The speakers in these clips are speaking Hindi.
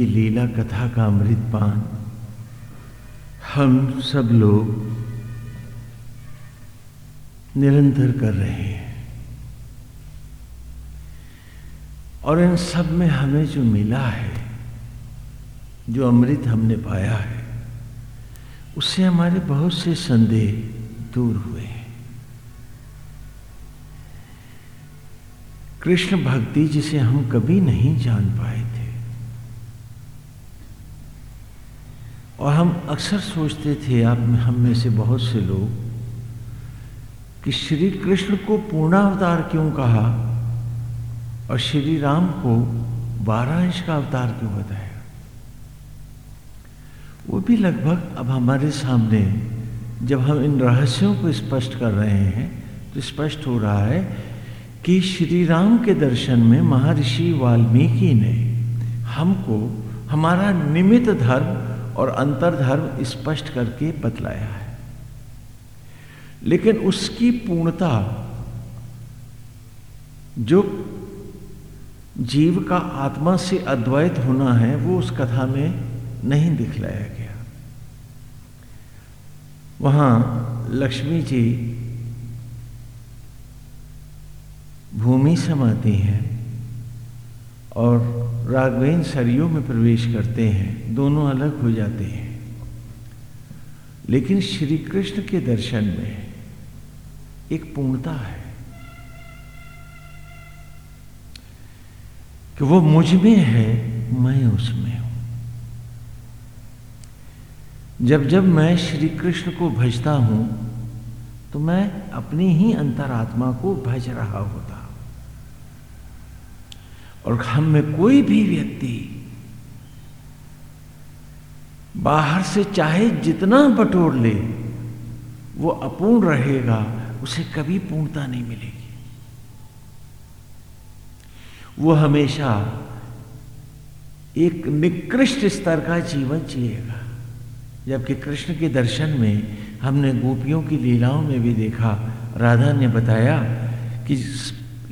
की लीला कथा का अमृत पान हम सब लोग निरंतर कर रहे हैं। और इन सब में हमें जो मिला है, जो अमृत हमने पाया है, उससे हमारे बहुत से संदेह दूर हुए हैं। कृष्ण भक्ति जिसे हम कभी नहीं जान पाए थे और हम अक्सर सोचते थे, आप हम में से बहुत से लोग, कि श्री कृष्ण को पूर्णावतार क्यों कहा और श्री राम को बारह अंश का अवतार क्यों बताया? वो भी लगभग अब हमारे सामने, जब हम इन रहस्यों को स्पष्ट कर रहे हैं तो स्पष्ट हो रहा है कि श्री राम के दर्शन में महर्षि वाल्मीकि ने हमको, हमारा निमित्त धर्म और अंतर्धर्म स्पष्ट करके बतलाया है। लेकिन उसकी पूर्णता जो जीव का आत्मा से अद्वैत होना है, वो उस कथा में नहीं दिखलाया गया। वहाँ लक्ष्मी जी भूमि समाती हैं। और राघवेन सरयू में प्रवेश करते हैं, दोनों अलग हो जाते हैं। लेकिन श्री कृष्ण के दर्शन में एक पूर्णता है कि वो मुझमें है, मैं उसमें हूँ। जब जब मैं श्री कृष्ण को भजता हूँ तो मैं अपनी ही अंतरात्मा को भज रहा होता और हम में कोई भी व्यक्ति बाहर से चाहे जितना बटोर ले, वो अपूर्ण रहेगा, उसे कभी पूर्णता नहीं मिलेगी। वो हमेशा एक निकृष्ट स्तर का जीवन जिएगा। जबकि कृष्ण के दर्शन में हमने गोपियों की लीलाओं में भी देखा, राधा ने बताया कि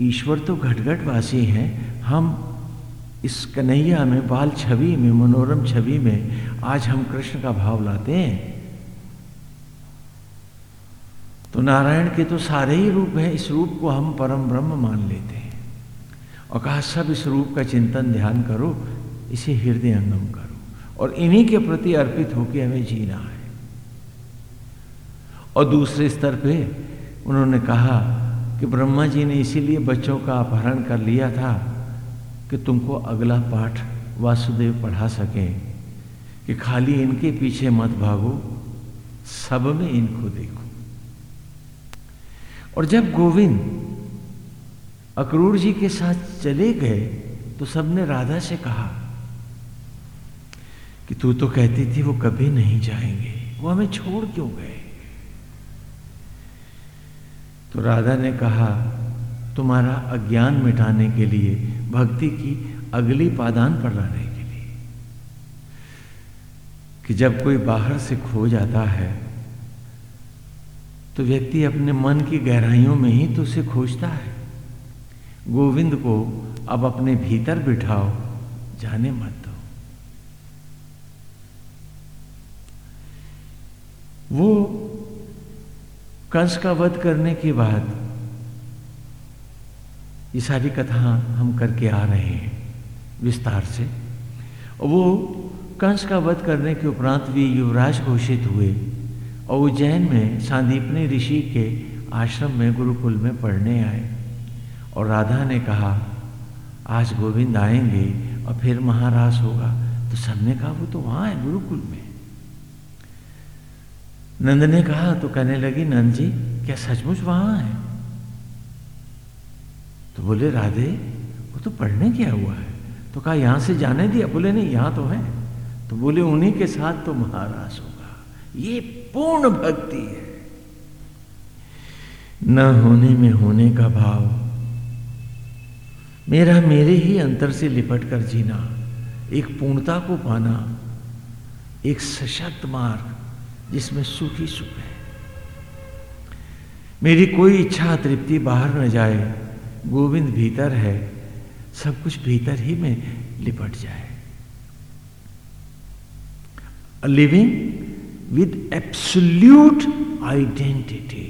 ईश्वर तो घटघट वासी हैं। हम इस कन्हैया में, बाल छवि में, मनोरम छवि में, आज हम कृष्ण का भाव लाते हैं। तो नारायण के तो सारे ही रूप हैं, इस रूप को हम परम ब्रह्म मान लेते हैं। और कहा, सब इस रूप का चिंतन, ध्यान करो, इसे हृदय अंगम करो, और इन्हीं के प्रति अर्पित होकर हमें जीना है। और दूसरे स्तर पे उन्होंने कहा कि ब्रह्मा जी ने इसीलिए बच्चों का अपहरण कर लिया था कि तुमको अगला पाठ वासुदेव पढ़ा सकें, कि खाली इनके पीछे मत भागो, सब में इनको देखो। और जब गोविंद अक्रूर जी के साथ चले गए तो सबने राधा से कहा कि तू तो कहती थी वो कभी नहीं जाएँगे, वो हमें छोड़ क्यों गए? तो राधा ने कहा, तुम्हारा अज्ञान मिटाने के लिए, भक्ति की अगली पादान पर लाने के लिए। कि जब कोई बाहर से खो जाता है तो व्यक्ति अपने मन की गहराइयों में ही तो उसे खोजता है। गोविंद को अब अपने भीतर बिठाओ, जाने मत दो। वो कंस का वध करने के बाद ये सारी कथा हम करके आ रहे हैं विस्तार से। वो कंस का वध करने के उपरांत भी युवराज घोषित हुए और उज्जैन में सांदीपनी ऋषि के आश्रम में गुरुकुल में पढ़ने आए। और राधा ने कहा, आज गोविंद आएँगे और फिर महारास होगा। तो सबने कहा, वो तो वहाँ है गुरुकुल में। नंद ने कहा तो कहने लगी, नंद जी, क्या सचमुच वहाँ है? तो बोले, राधे, वो तो पढ़ने क्या हुआ है। तो कहा, यहाँ से जाने दिया? बोले, नहीं, यहाँ तो है। तो बोले, उन्हीं के साथ तो महारास होगा। ये पूर्ण भक्ति है। न होने में होने का भाव। मेरा, मेरे ही अंतर से लिपट कर जीना, एक पूर्णता को पाना, एक सशक्त मार्ग जिसमें सुख ही सुख है। मेरी कोई इच्छा तृप्ति बाहर न जाए, गोविंद भीतर है, सब कुछ भीतर ही में लिपट जाए। लिविंग विद एब्सोल्यूट आइडेंटिटी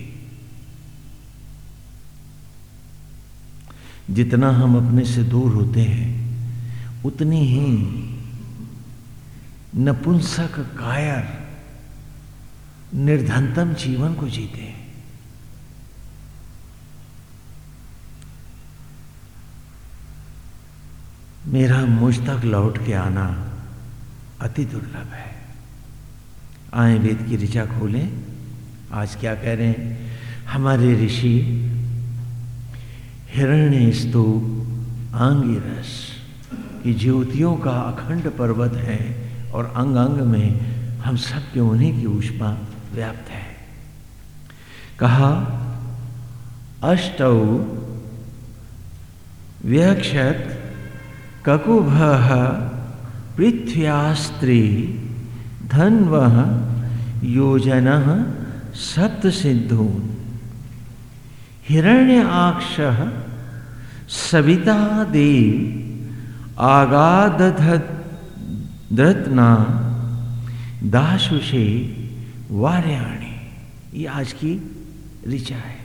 जितना हम अपने से दूर होते हैं, उतनी ही नपुंसक कायर निर्धनतम जीवन को जीते हैं। मेरा मुझ तक लौट के आना अति दुर्लभ है। आए वेद की ऋचा खोलें। आज क्या कह रहे हैं? हमारे ऋषि, हिरण्य स्तूप आंगी रस की ज्योतियों का अखंड पर्वत है और अंग अंग में हम सब के उन्हीं की ऊष्मा व्याप्त है। कहा, अष्ट व्यक्षत ककुभ पृथ्व्यास्त्री धन्व योजन सप्त सिद्धून हिरण्य आक्ष सविता देव आगाद द्रतना दाशुषे वार्याणी, ये आज की ऋचा है।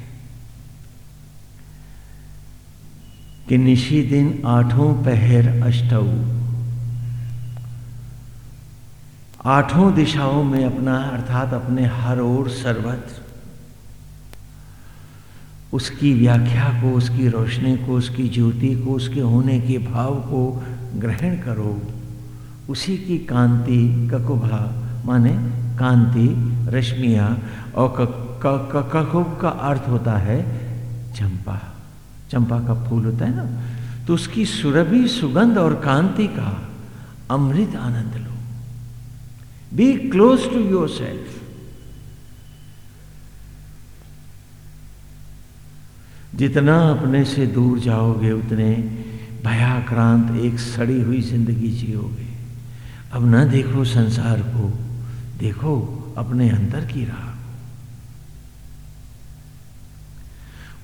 कि निशी दिन आठों पहर अष्टऊ। आठों दिशाओं में अपना, अर्थात अपने हर ओर सर्वत्र। उसकी व्याख्या को, उसकी रोशनी को, उसकी ज्योति को, उसके होने के भाव को ग्रहण करो। उसी की कांति ककुभा, माने कांति, रश्मिया और ककुभ का अर्थ होता है चंपा। चंपा का फूल होता है ना? तो उसकी सुरभि, सुगंध और कांति का अमृत आनंद लो। Be close to yourself जितना अपने से दूर जाओगे, उतने भयाक्रांत एक सड़ी हुई ज़िंदगी जियोगे। अब ना देखो संसार को। देखो, अपने अंदर की राह।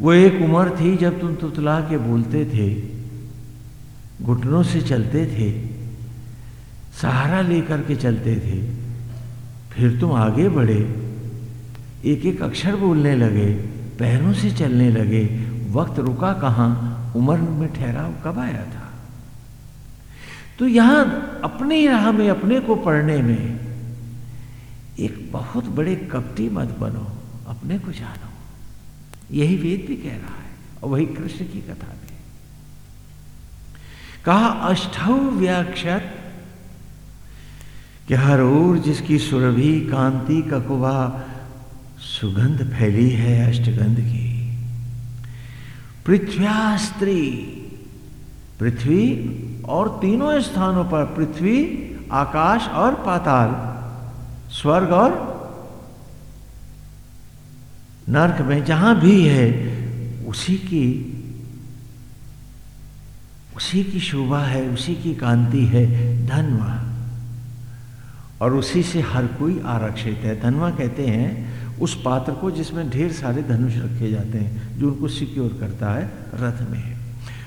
वो एक उम्र थी जब तुम तुतला के बोलते थे, घुटनों से चलते थे, सहारा लेकर के चलते थे। फिर तुम आगे बढ़े एक एक अक्षर बोलने लगे, पैरों से चलने लगे, वक्त रुका कहाँ, उम्र में ठहराव कब आया था? तो यहाँ अपने राह में, अपने को पढ़ने में एक बहुत बड़े कपटी मत बनो, अपने को जानो। यही वेद भी कह रहा है, और वही कृष्ण की कथा भी कहा अष्टव व्याक्षत कि हर ओर जिसकी सुरभि कांति ककुवा सुगंध फैली है अष्टगंध की। पृथ्व्यास्त्री, पृथ्वी और तीनों स्थानों पर पृथ्वी, आकाश और पाताल स्वर्ग और नर्क में जहाँ भी है, उसी की उसी की शोभा है, उसी की कांति है, धनवा। और उसी से हर कोई आरक्षित है। धनवा कहते हैं, उस पात्र को जिसमें ढेर सारे धनुष रखे जाते हैं, जो उनको सिक्योर करता है, रथ में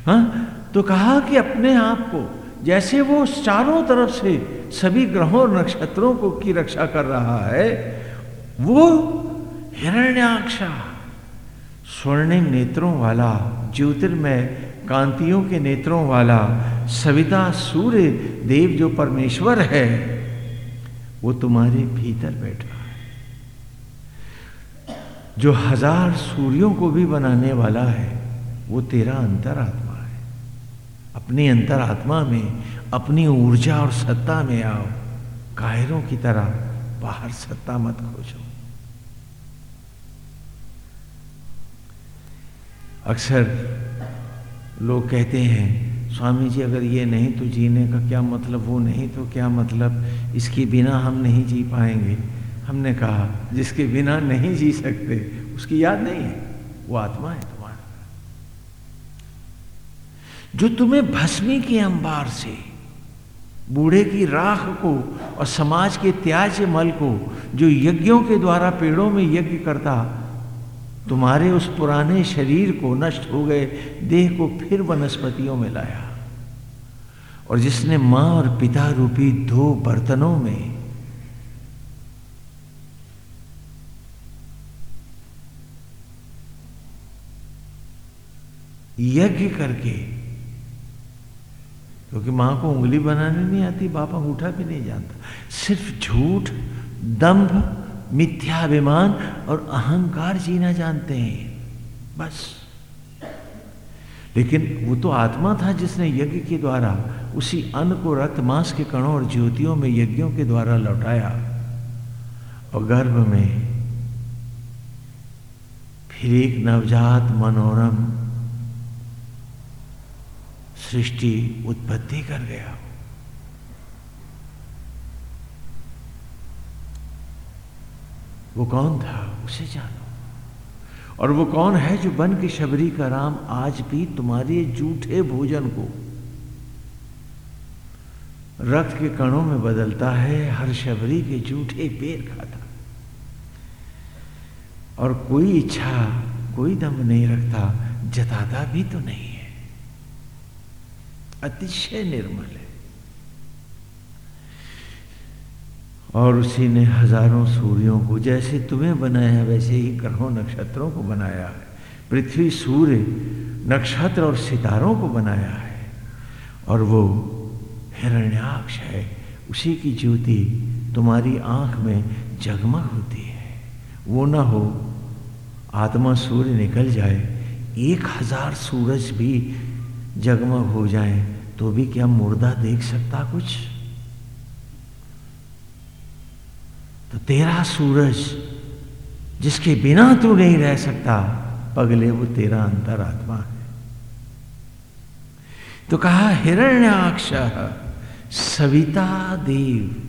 हाँ। तो कहा कि अपने आप को जैसे वो चारों तरफ़ से सभी ग्रहों और नक्षत्रों को की रक्षा कर रहा है, वो हिरण्याक्षा, स्वर्णिम नेत्रों वाला, ज्योतिर्मय कांतियों के नेत्रों वाला, सविता, सूर्य, देव जो परमेश्वर है, वो तुम्हारे भीतर बैठा है। जो हज़ार सूर्यों को भी बनाने वाला है, वो तेरा अंतरात्मा है अपनी अंतरात्मा में, अपनी ऊर्जा और सत्ता में आओ। कायरों की तरह बाहर सत्ता मत खोजो। अक्सर लोग कहते हैं, स्वामी जी, अगर ये नहीं तो जीने का क्या मतलब वो नहीं तो क्या मतलब? इसके बिना हम नहीं जी पाएँगे। हमने कहा, जिसके बिना नहीं जी सकते, उसकी याद नहीं है, वो आत्मा है। जो तुम्हें भस्मी के अंबार से, बूढ़े की राख को और समाज के त्याज मल को, जो यज्ञों के द्वारा पेड़ों में यज्ञ करता, तुम्हारे उस पुराने शरीर को नष्ट हो गए देह को फिर वनस्पतियों में लाया। और जिसने माँ और पिता रूपी दो बर्तनों में यज्ञ करके क्योंकि माँ को उंगली बनाने नहीं आती, बाप अंगूठा भी नहीं जानता। सिर्फ़ झूठ दंभ मिथ्याभिमान और अहंकार जीना जानते हैं। बस। लेकिन वो तो आत्मा था जिसने यज्ञ के द्वारा उसी अन्न को रक्त मांस के कणों और ज्योतियों में यज्ञों के द्वारा लौटाया। और गर्भ में फिर एक नवजात मनोरम सृष्टि उत्पत्ति कर गया। हो वो कौन था, उसे जानो। और वो कौन है जो बन के शबरी का राम आज भी तुम्हारे झूठे भोजन को रक्त के कणों में बदलता है, हर शबरी के झूठे पेड़ खाता। और कोई इच्छा, कोई दम नहीं रखता, जताता भी तो नहीं। अतिशय निर्मल है। और उसी ने हज़ारों सूर्यों को जैसे तुम्हें बनाया वैसे ही ग्रहों नक्षत्रों को बनाया है। पृथ्वी सूर्य, नक्षत्र और सितारों को बनाया है। और वो हिरण्याक्ष है। उसी की ज्योति तुम्हारी आँख में जगमग होती है। वो ना हो, आत्मा सूर्य निकल जाए, एक हज़ार सूरज भी जगमग हो जाए तो भी क्या मुर्दा देख सकता कुछ? तो तेरा सूरज, जिसके बिना तू नहीं रह सकता, पगले वो तेरा अंतरात्मा है। तो कहा, हिरण्याक्ष, सविता देव,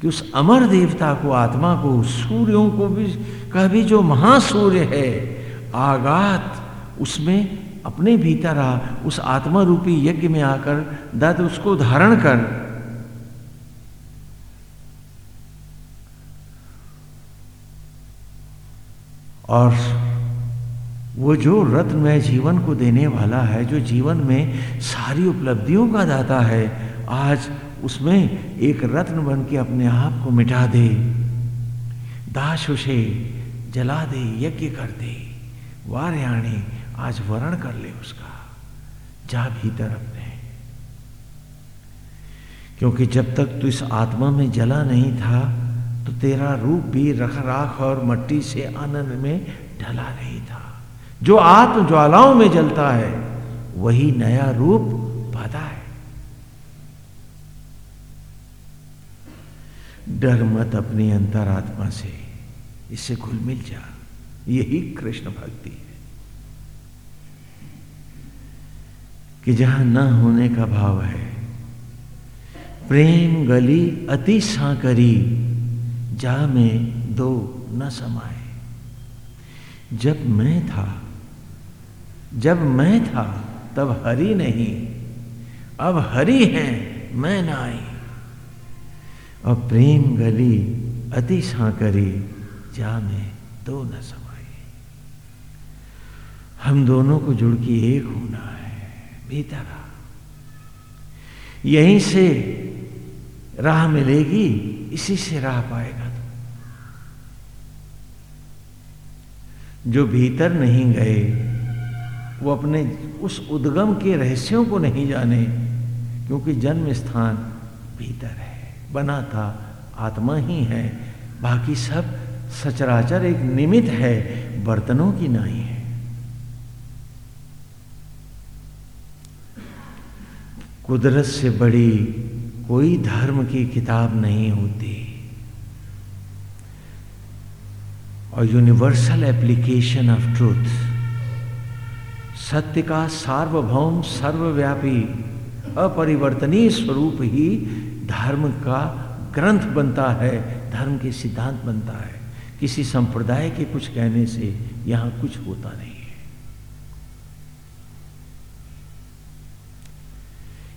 कि उस अमर देवता को, आत्मा को, सूर्यों को भी का भी जो महासूर्य है आगात उसमें अपने भीतर आ, उस आत्मा रूपी यज्ञ में आकर दत्त उसको धारण कर। और वो जो रत्नमय जीवन को देने वाला है, जो जीवन में सारी उपलब्धियों का दाता है, आज उसमें एक रत्न बन के अपने आप को मिटा दे। दाश उसे जला दे, यज्ञ कर दे। वार्याणी आज वर्ण कर ले उसका। जा भीतर अपने। क्योंकि जब तक तू इस आत्मा में जला नहीं था तो तेरा रूप भी रख राख और मट्टी से आनंद में ढला नहीं था। जो आत्म ज्वालाओं में जलता है, वही नया रूप पाता है। डर मत अपनी अंतरात्मा से, इससे घुल मिल जा। यही कृष्ण भक्ति। कि जहाँ न होने का भाव है। प्रेम गली अति सांकरी, जा में दो न समाए जब मैं था, जब मैं था, तब हरि नहीं, अब हरि है, मैं ना आई। और प्रेम गली अति सांकरी, जा में दो न समाए हम दोनों को जुड़ के एक होना है। भीतर। यहीं से राह मिलेगी, इसी से राह पाएगा तो। जो भीतर नहीं गए, वो अपने उस उद्गम के रहस्यों को नहीं जाने, क्योंकि जन्म स्थान भीतर है, बना था, आत्मा ही है, बाकी सब सचराचर एक निमित है, बर्तनों की नहीं है। कुदरत से बड़ी कोई धर्म की किताब नहीं होती। और यूनिवर्सल एप्लीकेशन ऑफ़ ट्रूथ सत्य का सार्वभौम, सर्वव्यापी, अपरिवर्तनीय स्वरूप ही धर्म का ग्रंथ बनता है, धर्म के सिद्धांत बनता है। किसी संप्रदाय के कुछ कहने से यहाँ कुछ होता नहीं है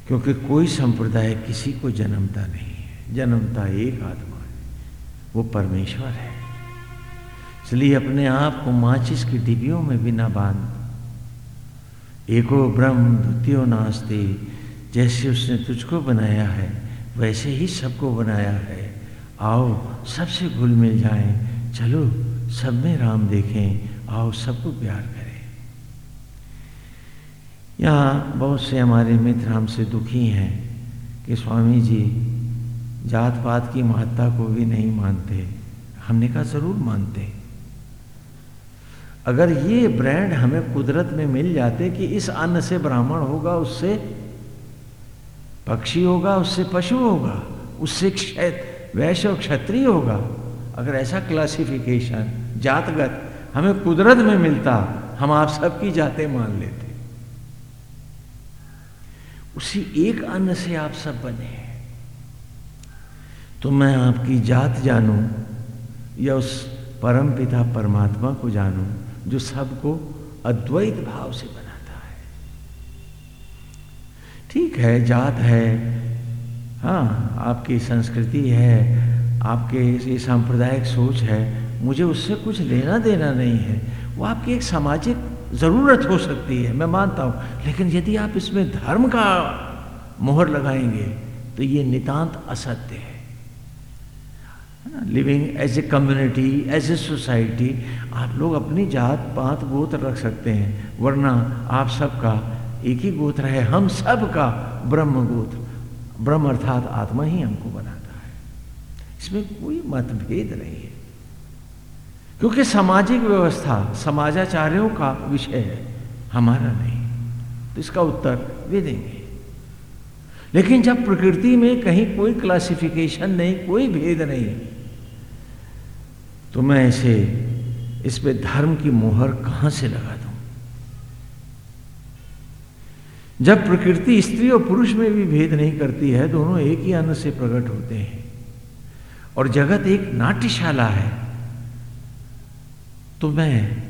क्योंकि कोई संप्रदाय किसी को जन्मता नहीं है। जन्मता एक आत्मा है। वो परमेश्वर है। इसलिए अपने आप को माचिस की डिबियों में भी ना बाँध। एको ब्रह्म द्वितीय नास्ते, जैसे उसने तुझको बनाया है, वैसे ही सबको बनाया है। आओ, सबसे घुल मिल जाएँ। चलो, सब में राम देखें। आओ, सबको प्यार यहाँ बहुत से हमारे मित्र हमसे दुखी हैं कि स्वामी जी जात पात की महत्ता को भी नहीं मानते। हमने कहा, ज़रूर मानते अगर ये ब्रांड हमें कुदरत में मिल जाते कि इस अन्न से ब्राह्मण होगा, उससे पक्षी होगा, उससे पशु होगा, उससे क्षेत्र वैश्य और क्षत्रिय होगा, अगर ऐसा क्लासिफिकेशन जातगत हमें कुदरत में मिलता, हम आप सबकी जाते मान लेते। उसी एक अन्न से आप सब बने हैं। तो मैं आपकी जात जानूं या उस परम पिता परमात्मा को जानूं जो सबको अद्वैत भाव से बनाता है। ठीक है, जात है। हाँ आपकी संस्कृति है, आपके ये सांप्रदायिक सोच है, मुझे उससे कुछ लेना देना नहीं है। वो आपकी एक सामाजिक ज़रूरत हो सकती है, मैं मानता हूँ। लेकिन यदि आप इसमें धर्म का मोहर लगाएँगे तो ये नितांत असत्य है। Living as a community as a society आप लोग अपनी जात पात गोत्र रख सकते हैं, वरना आप सबका एक ही गोत्र है, हम सब का ब्रह्म गोत्र। ब्रह्म अर्थात आत्मा ही हमको बनाता है। इसमें कोई मतभेद नहीं है। क्योंकि सामाजिक व्यवस्था समाजाचार्यों का विषय है, हमारा नहीं। तो इसका उत्तर वे देंगे। लेकिन जब प्रकृति में कहीं कोई क्लासिफिकेशन नहीं, कोई भेद नहीं तो मैं ऐसे इस पे धर्म की मोहर कहाँ से लगा दूँ? जब प्रकृति स्त्री और पुरुष में भी भेद नहीं करती है, दोनों एक ही अन्न से प्रकट होते हैं। और जगत एक नाट्यशाला है। तो मैं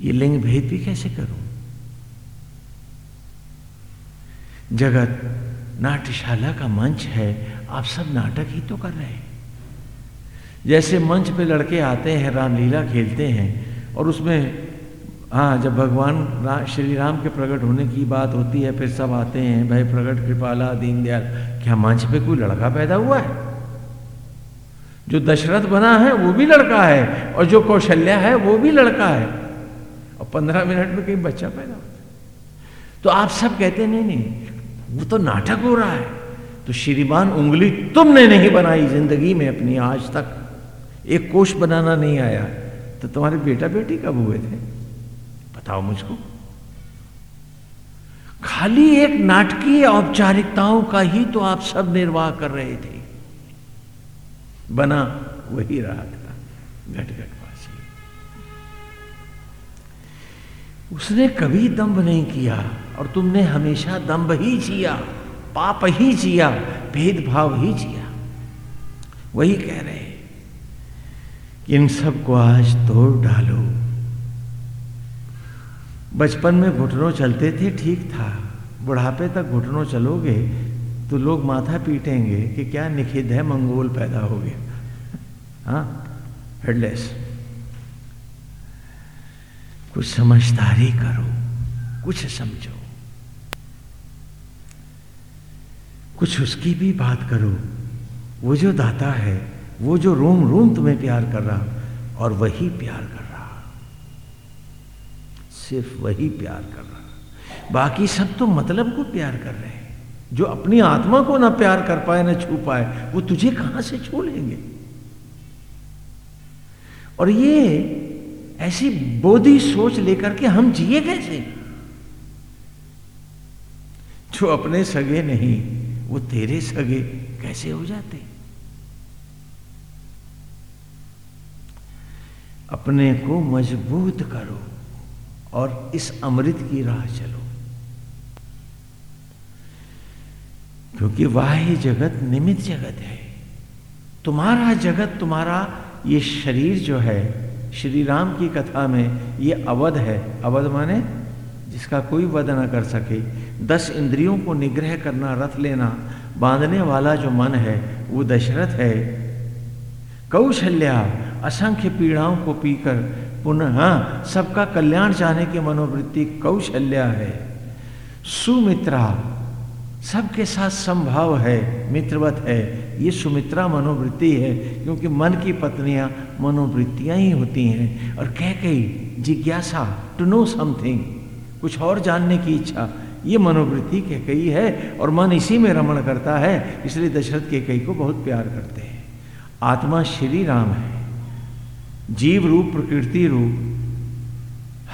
ये लिंग भेद भी कैसे करूँ? जगत नाट्यशाला का मंच है आप सब नाटक ही तो कर रहे हैं। जैसे मंच पे लड़के आते हैं रामलीला खेलते हैं और उसमें हाँ जब भगवान रा, श्री राम के प्रकट होने की बात होती है फिर सब आते हैं भाई प्रकट कृपाला दीनदयाल क्या मंच पे कोई लड़का पैदा हुआ है? जो दशरथ बना है, वो भी लड़का है, और जो कौशल्या है, वो भी लड़का है। और पंद्रह मिनट में कहीं बच्चा पैदा होता है। तो आप सब कहते नहीं नहीं, वो तो नाटक हो रहा है। तो श्रीमान, उंगली तुमने नहीं बनाई ज़िंदगी में अपनी आज तक। एक कोष बनाना नहीं आया। तो तुम्हारे बेटा बेटी कब हुए थे? बताओ मुझको। खाली एक नाटकीय औपचारिकताओं का ही तो आप सब निर्वाह कर रहे थे। बना, वही रहा था घट उसने कभी दम्भ नहीं किया, और तुमने हमेशा दम्भ ही जिया, पाप ही जिया, भेदभाव ही जिया। वही कह रहे कि इन सबको आज तोड़ डालो। बचपन में घुटनों चलते थे, ठीक था। बुढ़ापे तक घुटनों चलोगे तो लोग माथा पीटेंगे कि क्या निखिद है, मंगोल पैदा हो गया। हाँ हेडलेस कुछ समझदारी करो, कुछ समझो। कुछ उसकी भी बात करो। वो जो दाता है, वो जो रोम रोम तुम्हें प्यार कर रहा, और वही प्यार कर रहा। सिर्फ़ वही प्यार कर रहा। बाकी सब तो मतलब को प्यार कर रहे हैं। जो अपनी आत्मा को ना प्यार कर पाए, ना छू पाए, वो तुझे कहाँ से छू लेंगे? और ये ऐसी बोधी सोच लेकर के हम जिए कैसे? जो अपने सगे नहीं, वो तेरे सगे कैसे हो जाते? अपने को मज़बूत करो और इस अमृत की राह चलो। क्योंकि वाह्य जगत निमित जगत है। तुम्हारा जगत तुम्हारा ये शरीर जो है श्री राम की कथा में ये अवध है। अवध माने जिसका कोई वध ना कर सके। दस इंद्रियों को निग्रह करना रथ लेना बांधने वाला जो मन है वो दशरथ है। कौशल्या असंख्य पीड़ाओं को पीकर पुनः हाँ, सबका कल्याण चाहने की मनोवृत्ति कौशल्या है। सुमित्रा सबके साथ संभाव है, मित्रवत है। ये सुमित्रा मनोवृत्ति है, क्योंकि मन की पत्नियाँ मनोवृत्तियाँ ही होती हैं। और कह कही जिज्ञासा टू नो समथिंग कुछ और जानने की इच्छा, ये मनोवृत्ति कह कही है। और मन इसी में रमण करता है, इसलिए दशरथ के कई को बहुत प्यार करते हैं। आत्मा श्री राम है। जीव रूप, प्रकृति रूप,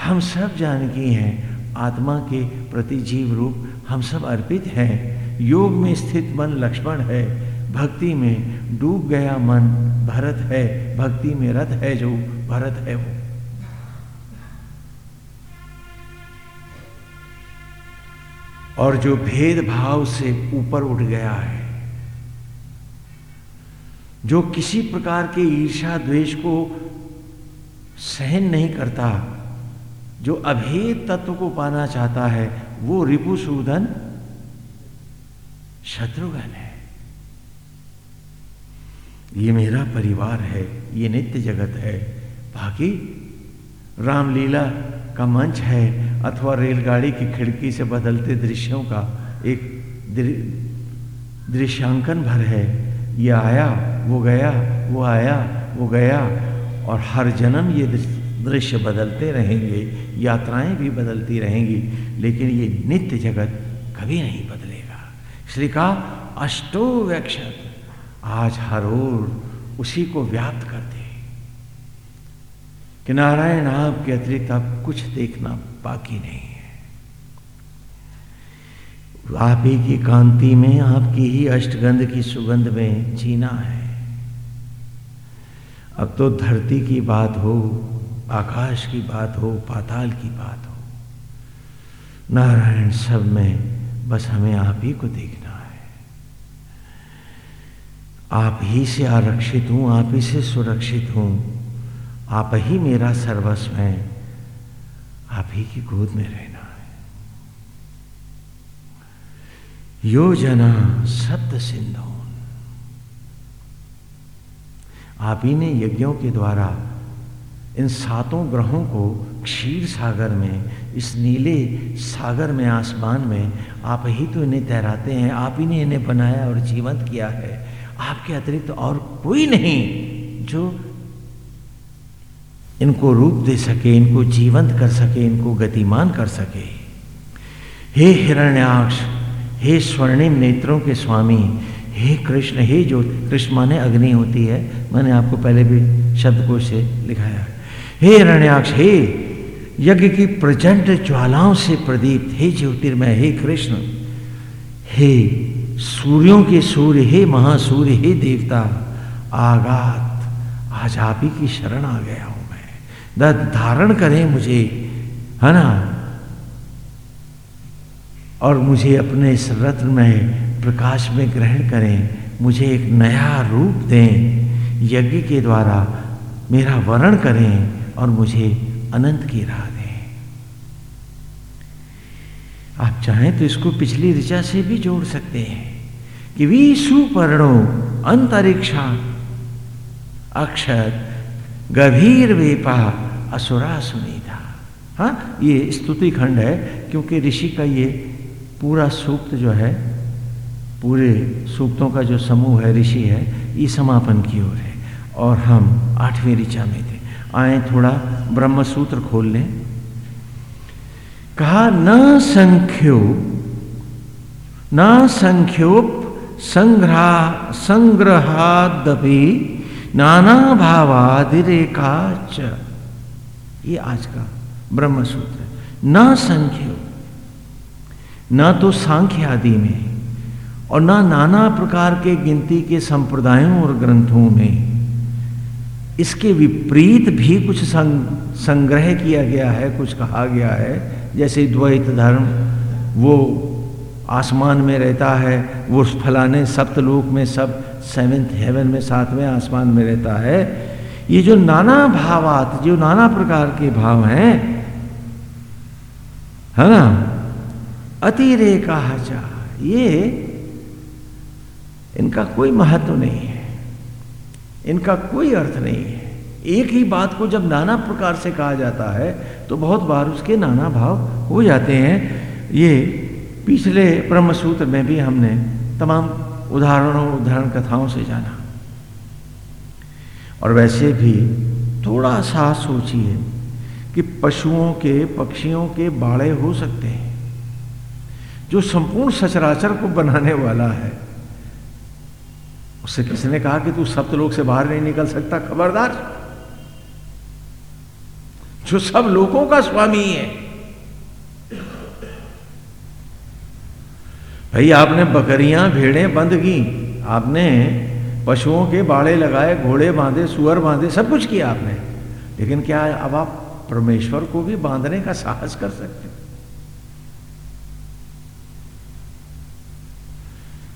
हम सब जानकी हैं। आत्मा के प्रति जीव रूप हम सब अर्पित हैं। योग में स्थित मन लक्ष्मण है। भक्ति में डूब गया मन भरत है। भक्ति में रथ है जो भरत है वो। और जो भेदभाव से ऊपर उठ गया है, जो किसी प्रकार के ईर्षा द्वेष को सहन नहीं करता, जो अभेद तत्व को पाना चाहता है वो रिपुसूदन शत्रुघ्न है। ये मेरा परिवार है, ये नित्य जगत है। बाकी रामलीला का मंच है, अथवा रेलगाड़ी की खिड़की से बदलते दृश्यों का एक दृश्यांकन भर है। ये आया, वो गया, वो आया, वो गया, और हर जन्म ये दृश्य बदलते रहेंगे, यात्राएँ भी बदलती रहेंगी, लेकिन ये नित्य जगत कभी नहीं बदलेगा। इसलिए कहा अष्टो व्यक्षत, आज हर ओर उसी को व्याप्त कर दे कि नारायण आपके अतिरिक्त अब कुछ देखना बाकी नहीं है। आप ही की कांति में आपकी ही अष्टगंध की सुगंध में जीना है। अब तो धरती की बात हो आकाश की बात हो, पाताल की बात हो। नारायण सब में बस हमें आप ही को देखना है। आप ही से आरक्षित हूँ, आप ही से सुरक्षित हूँ। आप ही मेरा सर्वस्व है, आप ही की गोद में रहना है। योजना सप्त सिंधु आप ही ने यज्ञों के द्वारा इन सातों ग्रहों को क्षीर सागर में, इस नीले सागर में, आसमान में, आप ही तो इन्हें तैराते हैं, आप ही ने इन्हें बनाया और जीवंत किया है। आपके अतिरिक्त तो और कोई नहीं जो इनको रूप दे सके, इनको जीवंत कर सके, इनको गतिमान कर सके। हे हिरण्याक्ष, हे स्वर्णिम नेत्रों के स्वामी, हे कृष्ण, हे जो कृष्ण माने अग्नि होती है। मैंने आपको पहले भी शब्द को से लिखाया है। हे हिरण्याक्ष हे यज्ञ की प्रचंड ज्वालाओं से प्रदीप्त हे ज्योतिर्मय, हे कृष्ण, हे सूर्यों के सूर्य, हे महासूर्य, हे देवता, आगात, आज आप ही की शरण आ गया हूँ मैं। धारण करें मुझे, है ना? और मुझे अपने इस रत्न में प्रकाश में ग्रहण करें, मुझे एक नया रूप दें, यज्ञ के द्वारा मेरा वर्ण करें और मुझे अनंत की राह दें। आप चाहें तो इसको पिछली ऋचा से भी जोड़ सकते हैं कि वी सुपर्णो अंतरिक्षा, अक्षत, गभीर वेपा, असुरा सुनीता हाँ ये स्तुति खंड है, क्योंकि ऋषि का ये पूरा सूक्त जो है, पूरे सूक्तों का जो समूह है, ऋषि है, ये समापन की ओर है। और हम आठवीं ऋचा में थे आए थोड़ा ब्रह्म सूत्र खोल लें। कहा, न संख्यो, न संख्योप संग्रह, संग्रहादपि नाना भावादिरेखा च। ये आज का ब्रह्म सूत्र न संख्यो, न तो सांख्य आदि में, और न नाना प्रकार के गिनती के संप्रदायों और ग्रंथों में इसके विपरीत भी कुछ संग, संग्रह किया गया है कुछ कहा गया है। जैसे द्वैत धर्म वो आसमान में रहता है वो फलाने सप्तलोक में सब सेवेंथ हेवन में सातवें आसमान में रहता है। ये जो नाना भावात जो नाना प्रकार के भाव हैं है ना? अतिरेका ये इनका कोई महत्व नहीं है। इनका कोई अर्थ नहीं है। एक ही बात को जब नाना प्रकार से कहा जाता है तो बहुत बार उसके नाना भाव हो जाते हैं। ये पिछले ब्रह्म सूत्र में भी हमने तमाम उदाहरणों, उदाहरण कथाओं से जाना। और वैसे भी थोड़ा सा सोचिए कि पशुओं के, पक्षियों के बाड़े हो सकते हैं। जो संपूर्ण सचराचर को बनाने वाला है उससे किसने कहा कि तू सप्त लोग से बाहर नहीं निकल सकता, खबरदार। जो सब लोगों का स्वामी है। भाई, आपने बकरियाँ, भेड़ें बंद की। आपने पशुओं के बाड़े लगाए, घोड़े बांधे, सुअर बांधे, सब कुछ किया आपने। लेकिन क्या अब आप परमेश्वर को भी बांधने का साहस कर सकते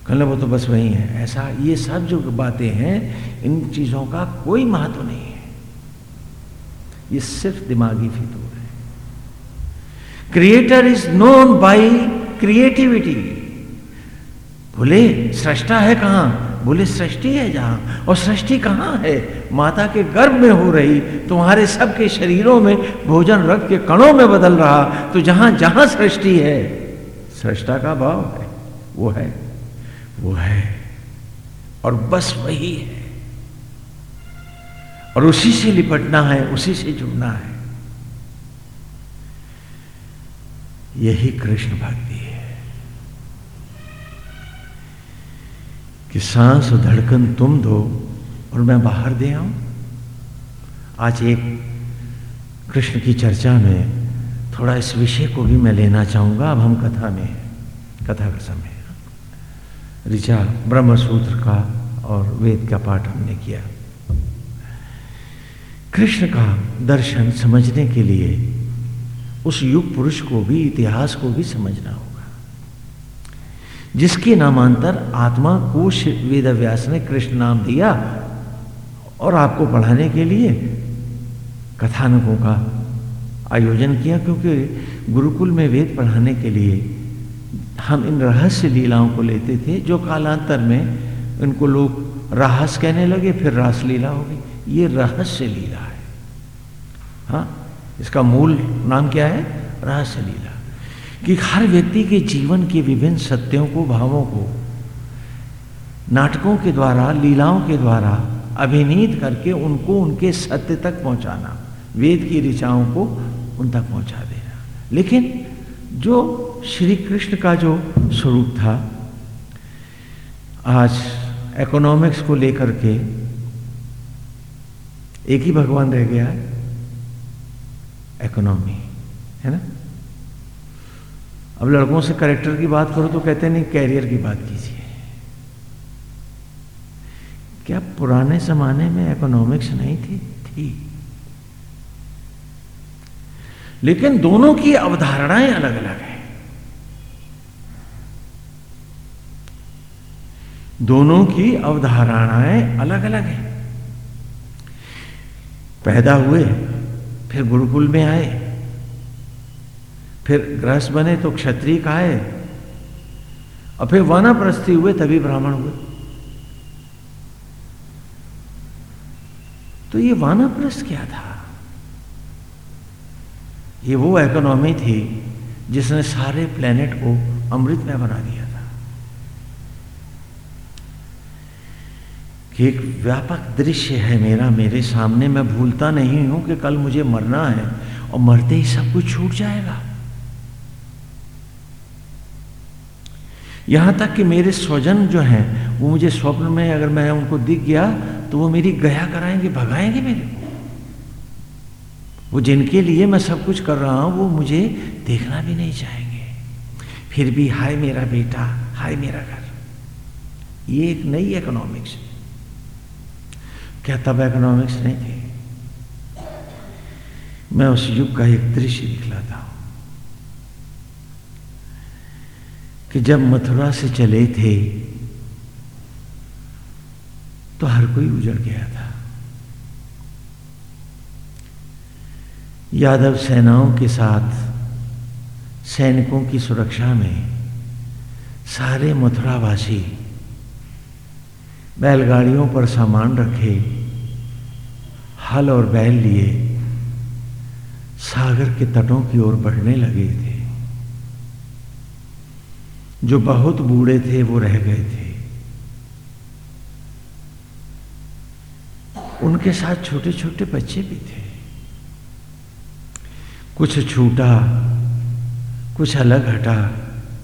कहने वो तो बस वही है। ऐसा, ये सब जो बातें हैं, इन चीज़ों का कोई महत्व नहीं है। ये सिर्फ़ दिमागी फितूर है। Creator is known by creativity बोले सृष्टा है कहाँ? बोले सृष्टि है जहाँ? और सृष्टि कहाँ है? माता के गर्भ में हो रही, तुम्हारे सबके शरीरों में भोजन रक्त के कणों में बदल रहा। तो जहाँ जहाँ सृष्टि है, सृष्टा का भाव है, वो है। वो है। और बस वही है। और उसी से लिपटना है, उसी से जुड़ना है। यही कृष्ण भक्ति है। कि सांस धड़कन तुम दो और मैं बाहर दे आऊँ। आज एक कृष्ण की चर्चा में थोड़ा इस विषय को भी मैं लेना चाहूँगा। अब हम कथा में कथा का समय। ऋचा ब्रह्म सूत्र का और वेद का पाठ हमने किया। कृष्ण का दर्शन समझने के लिए उस युग पुरुष को भी, इतिहास को भी समझना होगा। जिसके नामांतर आत्मा को वेद व्यास ने कृष्ण नाम दिया और आपको पढ़ाने के लिए कथानकों का आयोजन किया, क्योंकि गुरुकुल में वेद पढ़ाने के लिए हम इन रहस्य लीलाओं को लेते थे, जो कालांतर में इनको लोग रहस कहने लगे, फिर रास लीला हो गई। ये रहस्य लीला है। हाँ इसका मूल नाम क्या है? रहस्य लीला। कि हर व्यक्ति के जीवन के विभिन्न सत्यों को, भावों को, नाटकों के द्वारा, लीलाओं के द्वारा अभिनीत करके उनको उनके सत्य तक पहुंचाना, वेद की ऋचाओं को उन तक पहुँचा देना। लेकिन जो श्री कृष्ण का जो स्वरूप था, आज इकोनॉमिक्स को लेकर के एक ही भगवान रह गया है इकोनॉमी है ना? अब लड़कों से करेक्टर की बात करो तो कहते नहीं कैरियर की बात कीजिए। क्या पुराने जमाने में इकोनॉमिक्स नहीं थी? थी। लेकिन दोनों की अवधारणाएँ अलग अलग हैं। दोनों की अवधारणाएँ अलग अलग हैं। पैदा हुए, फिर गुरुकुल में आए, फिर ग्रहस्थ बने तो क्षत्रिय कहाए और फिर वानाप्रस्थी हुए तभी ब्राह्मण हुए। तो ये वानाप्रस्थ क्या था? ये वो इकोनॉमी थी जिसने सारे प्लेनेट को अमृत में बना दिया। एक व्यापक दृश्य है मेरा, मेरे सामने। मैं भूलता नहीं हूँ कि कल मुझे मरना है और मरते ही सब कुछ छूट जाएगा। यहाँ तक कि मेरे स्वजन जो हैं, वो मुझे स्वप्न में अगर मैं उनको दिख गया तो वो मेरी गया कराएँगे, भगाएँगे मेरे को। वो जिनके लिए मैं सब कुछ कर रहा हूँ, वो मुझे देखना भी नहीं चाहेंगे। फिर भी, हाय मेरा बेटा, हाय मेरा घर। ये एक नई इकोनॉमिक्स क्या तब इकोनॉमिक्स नहीं थी? मैं उस युग का एक दृश्य दिखलाता हूँ, कि जब मथुरा से चले थे तो हर कोई उजड़ गया था। यादव सेनाओं के साथ, सैनिकों की सुरक्षा में, सारे मथुरावासी बैलगाड़ियों पर सामान रखे हल और बैल लिए सागर के तटों की ओर बढ़ने लगे थे। जो बहुत बूढ़े थे, वो रह गए थे। उनके साथ छोटे छोटे बच्चे भी थे। कुछ छूटा, कुछ अलग हटा,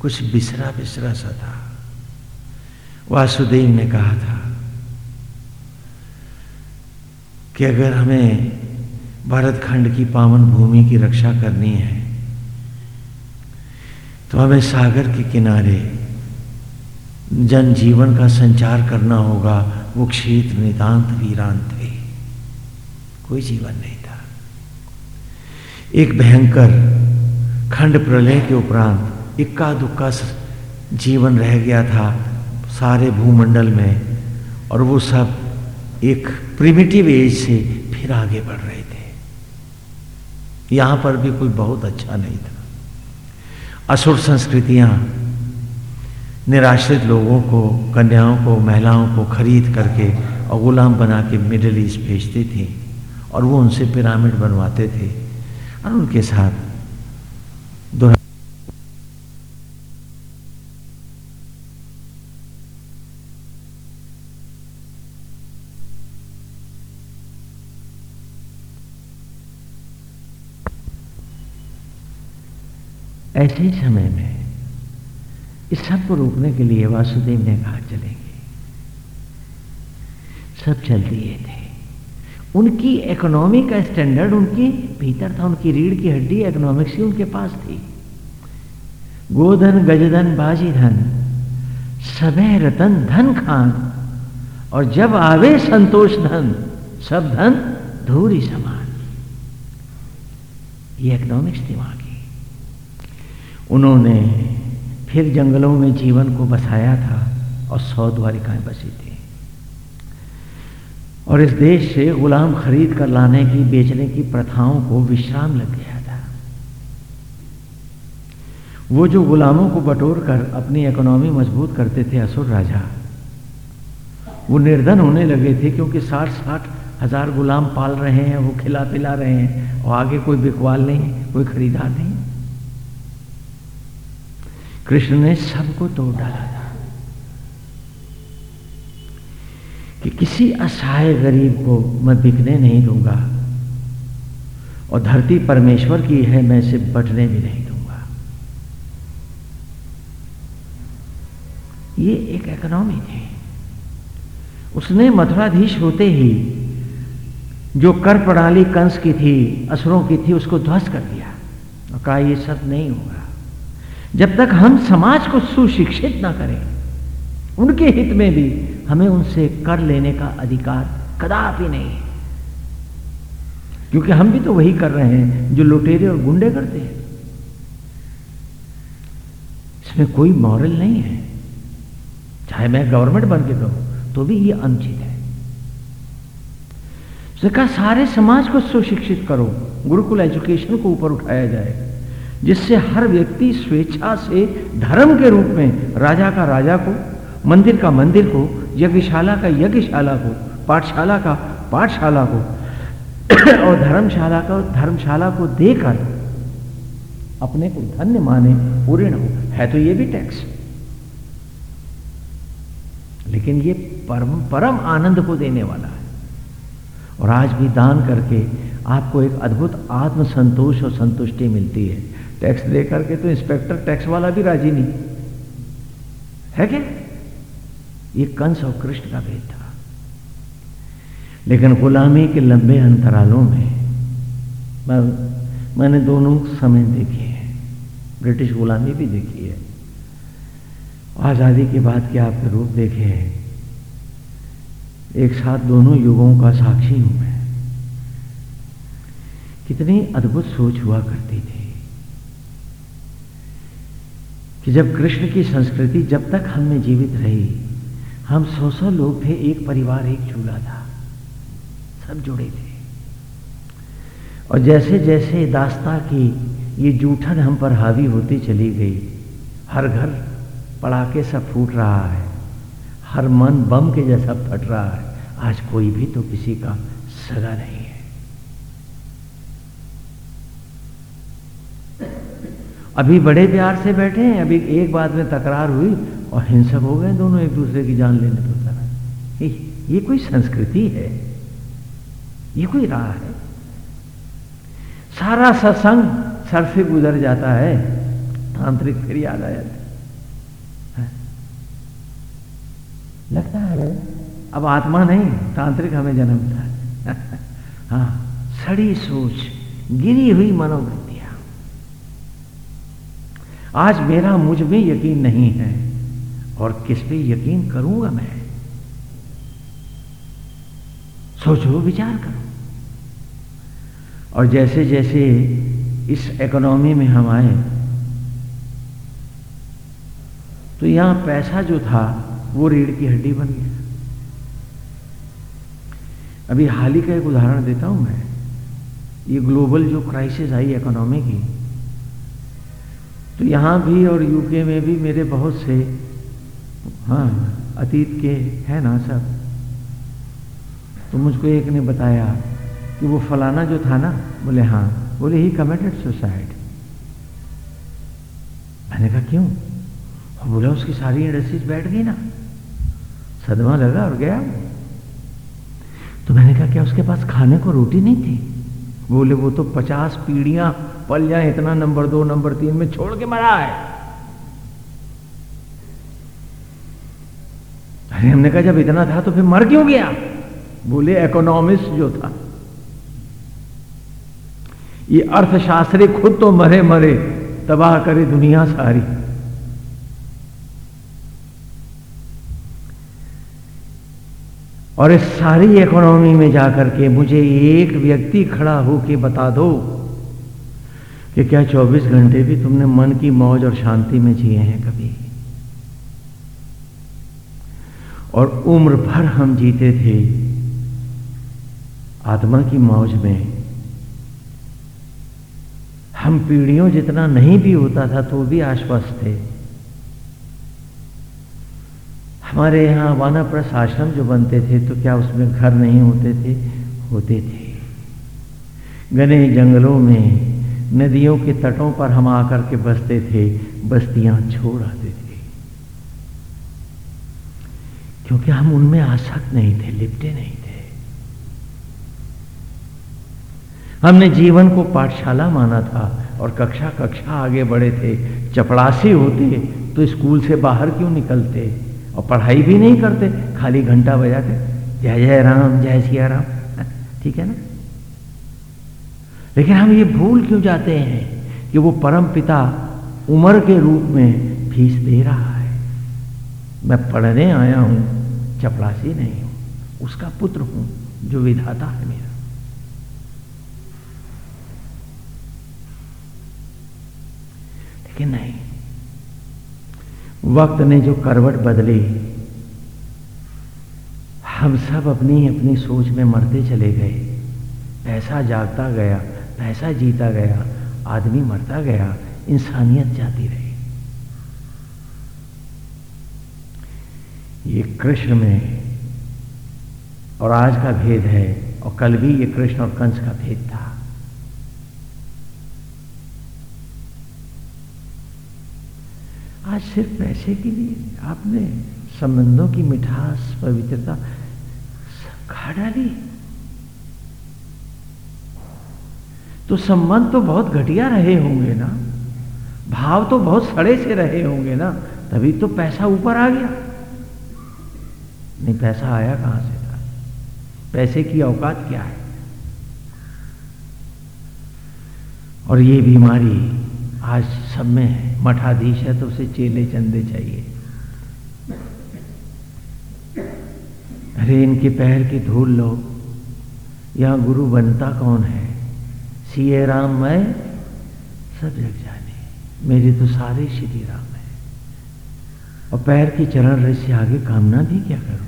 कुछ बिसरा बिसरा सा था। वासुदेव ने कहा था कि अगर हमें भारत खंड की पावन भूमि की रक्षा करनी है तो हमें सागर के किनारे जन जीवन का संचार करना होगा। वो क्षेत्र नितांत वीरान थे। कोई जीवन नहीं था। एक भयंकर खंड प्रलय के उपरांत इक्का दुक्का जीवन रह गया था सारे भूमंडल में, और वो सब एक प्रिमिटिव एज से फिर आगे बढ़ रहे थे। यहाँ पर भी कोई बहुत अच्छा नहीं था। असुर संस्कृतियाँ निराश्रित लोगों को, कन्याओं को, महिलाओं को खरीद करके और गुलाम बना के मिडिल ईस्ट भेजती थी और वो उनसे पिरामिड बनवाते थे और उनके साथ ऐसे ही समय में इस सबको रोकने के लिए वासुदेव ने कहा, चलेंगे। सब चल दिए थे। उनकी इकोनॉमी का स्टैंडर्ड उनके भीतर था, उनकी रीढ़ की हड्डी इकोनॉमिक्स ही उनके पास थी। गोधन, गजधन, बाजी धन, सबे रतन धन खान, और जब आवे संतोष धन, सब धन धूरी समान। ये इकोनॉमिक्स की उन्होंने फिर जंगलों में जीवन को बसाया था और सौ द्वारिकाएँ बसी थी। और इस देश से गुलाम खरीद कर लाने की, बेचने की प्रथाओं को विश्राम लग गया था। वो जो गुलामों को बटोर कर अपनी इकोनॉमी मज़बूत करते थे असुर राजा, वो निर्धन होने लगे थे क्योंकि साठ साठ हज़ार गुलाम पाल रहे हैं, वो खिला पिला रहे हैं और आगे कोई बिकवाल नहीं, कोई खरीदार नहीं। कृष्ण ने सबको तोड़ डाला था कि किसी असहाय गरीब को मैं बिकने नहीं दूँगा और धरती परमेश्वर की है, मैं इसे बटने भी नहीं दूँगा। ये एक इकोनॉमी थी। उसने मथुराधीश होते ही जो कर प्रणाली कंस की थी, असुरों की थी, उसको ध्वस्त कर दिया और कहा यह सब नहीं होगा। जब तक हम समाज को सुशिक्षित ना करें, उनके हित में भी हमें उनसे कर लेने का अधिकार कदापि नहीं है। क्योंकि हम भी तो वही कर रहे हैं जो लुटेरे और गुंडे करते हैं। इसमें कोई मॉरल नहीं है। चाहे मैं गवर्नमेंट बन के कहूँ तो भी ये अनुचित है। कहा, सारे समाज को सुशिक्षित करो। गुरुकुल एजुकेशन को ऊपर उठाया जाए। जिससे हर व्यक्ति स्वेच्छा से धर्म के रूप में राजा का राजा को मंदिर का मंदिर को यज्ञशाला का यज्ञशाला को पाठशाला का पाठशाला को और धर्मशाला का धर्मशाला को देकर अपने को धन्य माने, पूर्ण हो। है तो ये भी टैक्स लेकिन ये परम परम आनंद को देने वाला है। और आज भी दान करके आपको एक अद्भुत आत्म संतोष और संतुष्टि मिलती है। टैक्स दे करके तो इंस्पेक्टर टैक्स वाला भी राज़ी नहीं। है क्या? ये कंस और कृष्ण का भेद था। लेकिन गुलामी के लंबे अंतरालों में मैं, मैंने दोनों समय देखे हैं। ब्रिटिश गुलामी भी देखी है। आज़ादी के बाद के आपके रूप देखे हैं? एक साथ दोनों युगों का साक्षी हूँ मैं। कितनी अद्भुत सोच हुआ करती थी। कि जब कृष्ण की संस्कृति जब तक हम में जीवित रही, हम सौ सौ लोग थे, एक परिवार, एक चूल्हा था। सब जुड़े थे। और जैसे जैसे दास्ता की ये जूठन हम पर हावी होती चली गई, हर घर पड़ाके सब फूट रहा है, हर मन बम के जैसा फट रहा है, आज कोई भी तो किसी का सगा नहीं है। अभी बड़े प्यार से बैठे हैं अभी एक बात में तकरार हुई और हिंसक हो गए दोनों एक दूसरे की जान लेने पर उतर। ये, कोई संस्कृति है? ये कोई राह है? सारा सत्संग सर से गुजर जाता है। तांत्रिक फिर याद आ जाता है। लगता है अब आत्मा नहीं तांत्रिक हमें जन्मता है। हाँ सड़ी सोच गिरी हुई मनोवृत्तियाँ आज मेरा मुझमें यकीन नहीं है और किस पे यकीन करूँगा मैं? सोचो, विचार करो। और जैसे जैसे इस इकोनॉमी में हम आए तो यहाँ पैसा जो था, वो रीढ़ की हड्डी बन गया। अभी हाल ही का एक उदाहरण देता हूँ मैं। ये ग्लोबल जो क्राइसिस आई इकोनॉमी की तो यहाँ भी और यूके में भी मेरे बहुत से हाँ अतीत के हैं ना सब। तो मुझको एक ने बताया कि वो फलाना जो था ना, बोले हाँ बोले ही कमिटेड सुसाइड मैंने कहा, क्यों? बोला, उसकी सारी इंडस्ट्रीज़ बैठ गई ना। सदमा लगा और गया तो मैंने कहा, क्या उसके पास खाने को रोटी नहीं थी? बोले, वो तो पचास पीढ़ियाँ पल जाए इतना नंबर दो, नंबर तीन में छोड़ के मरा है। अरे हमने कहा, जब इतना था तो फिर मर क्यों गया? बोले इकोनॉमिस्ट जो था। ये अर्थशास्त्री खुद तो मरे मरे, तबाह करे दुनिया सारी। और इस सारी इकोनॉमी में जाकर के मुझे एक व्यक्ति खड़ा होके बता दो कि क्या 24 घंटे भी तुमने मन की मौज और शांति में जिए हैं कभी? और उम्र भर हम जीते थे आत्मा की मौज में। हम पीढ़ियों जितना नहीं भी होता था तो भी आश्वस्त थे। हमारे यहाँ वानाप्रस आश्रम जो बनते थे तो क्या उसमें घर नहीं होते थे? होते थे। घने जंगलों में नदियों के तटों पर हम आकर के बसते थे, बस्तियाँ छोड़ आते थे। क्योंकि हम उनमें आसक्त नहीं थे, लिपटे नहीं थे। हमने जीवन को पाठशाला माना था और कक्षा कक्षा आगे बढ़े थे। चपड़ासी होते तो स्कूल से बाहर क्यों निकलते? और पढ़ाई भी नहीं करते, खाली घंटा बजाते। जय जय राम, जय सिया राम। ठीक है ना? लेकिन हम ये भूल क्यों जाते हैं कि वो परम पिता उम्र के रूप में फ़ीस दे रहा है? मैं पढ़ने आया हूँ, चपरासी नहीं हूँ, उसका पुत्र हूँ, जो विधाता है मेरा। लेकिन नहीं, वक्त ने जो करवट बदली, हम सब अपनी अपनी सोच में मरते चले गए, पैसा जागता गया पैसा जीता गया, आदमी मरता गया, इंसानियत जाती रही। ये कृष्ण में और आज का भेद है, और कल भी ये कृष्ण और कंस का भेद था। आज सिर्फ़ पैसे के लिए आपने संबंधों की मिठास, पवित्रता खा डाली। तो संबंध तो बहुत घटिया रहे होंगे ना। भाव तो बहुत सड़े से रहे होंगे ना। तभी तो पैसा ऊपर आ गया। नहीं, पैसा आया कहाँ से? था पैसे की औकात क्या है? और ये बीमारी आज सब में है मठाधीश है तो उसे चेले चंदे चाहिए। अरे, इनके पैर की धूल लो। यहाँ गुरु बनता कौन है? सीए राम मैं, सब जग जाने। मेरे तो सारे श्री राम है। और पैर की चरण रस से आगे कामना भी क्या करूँ?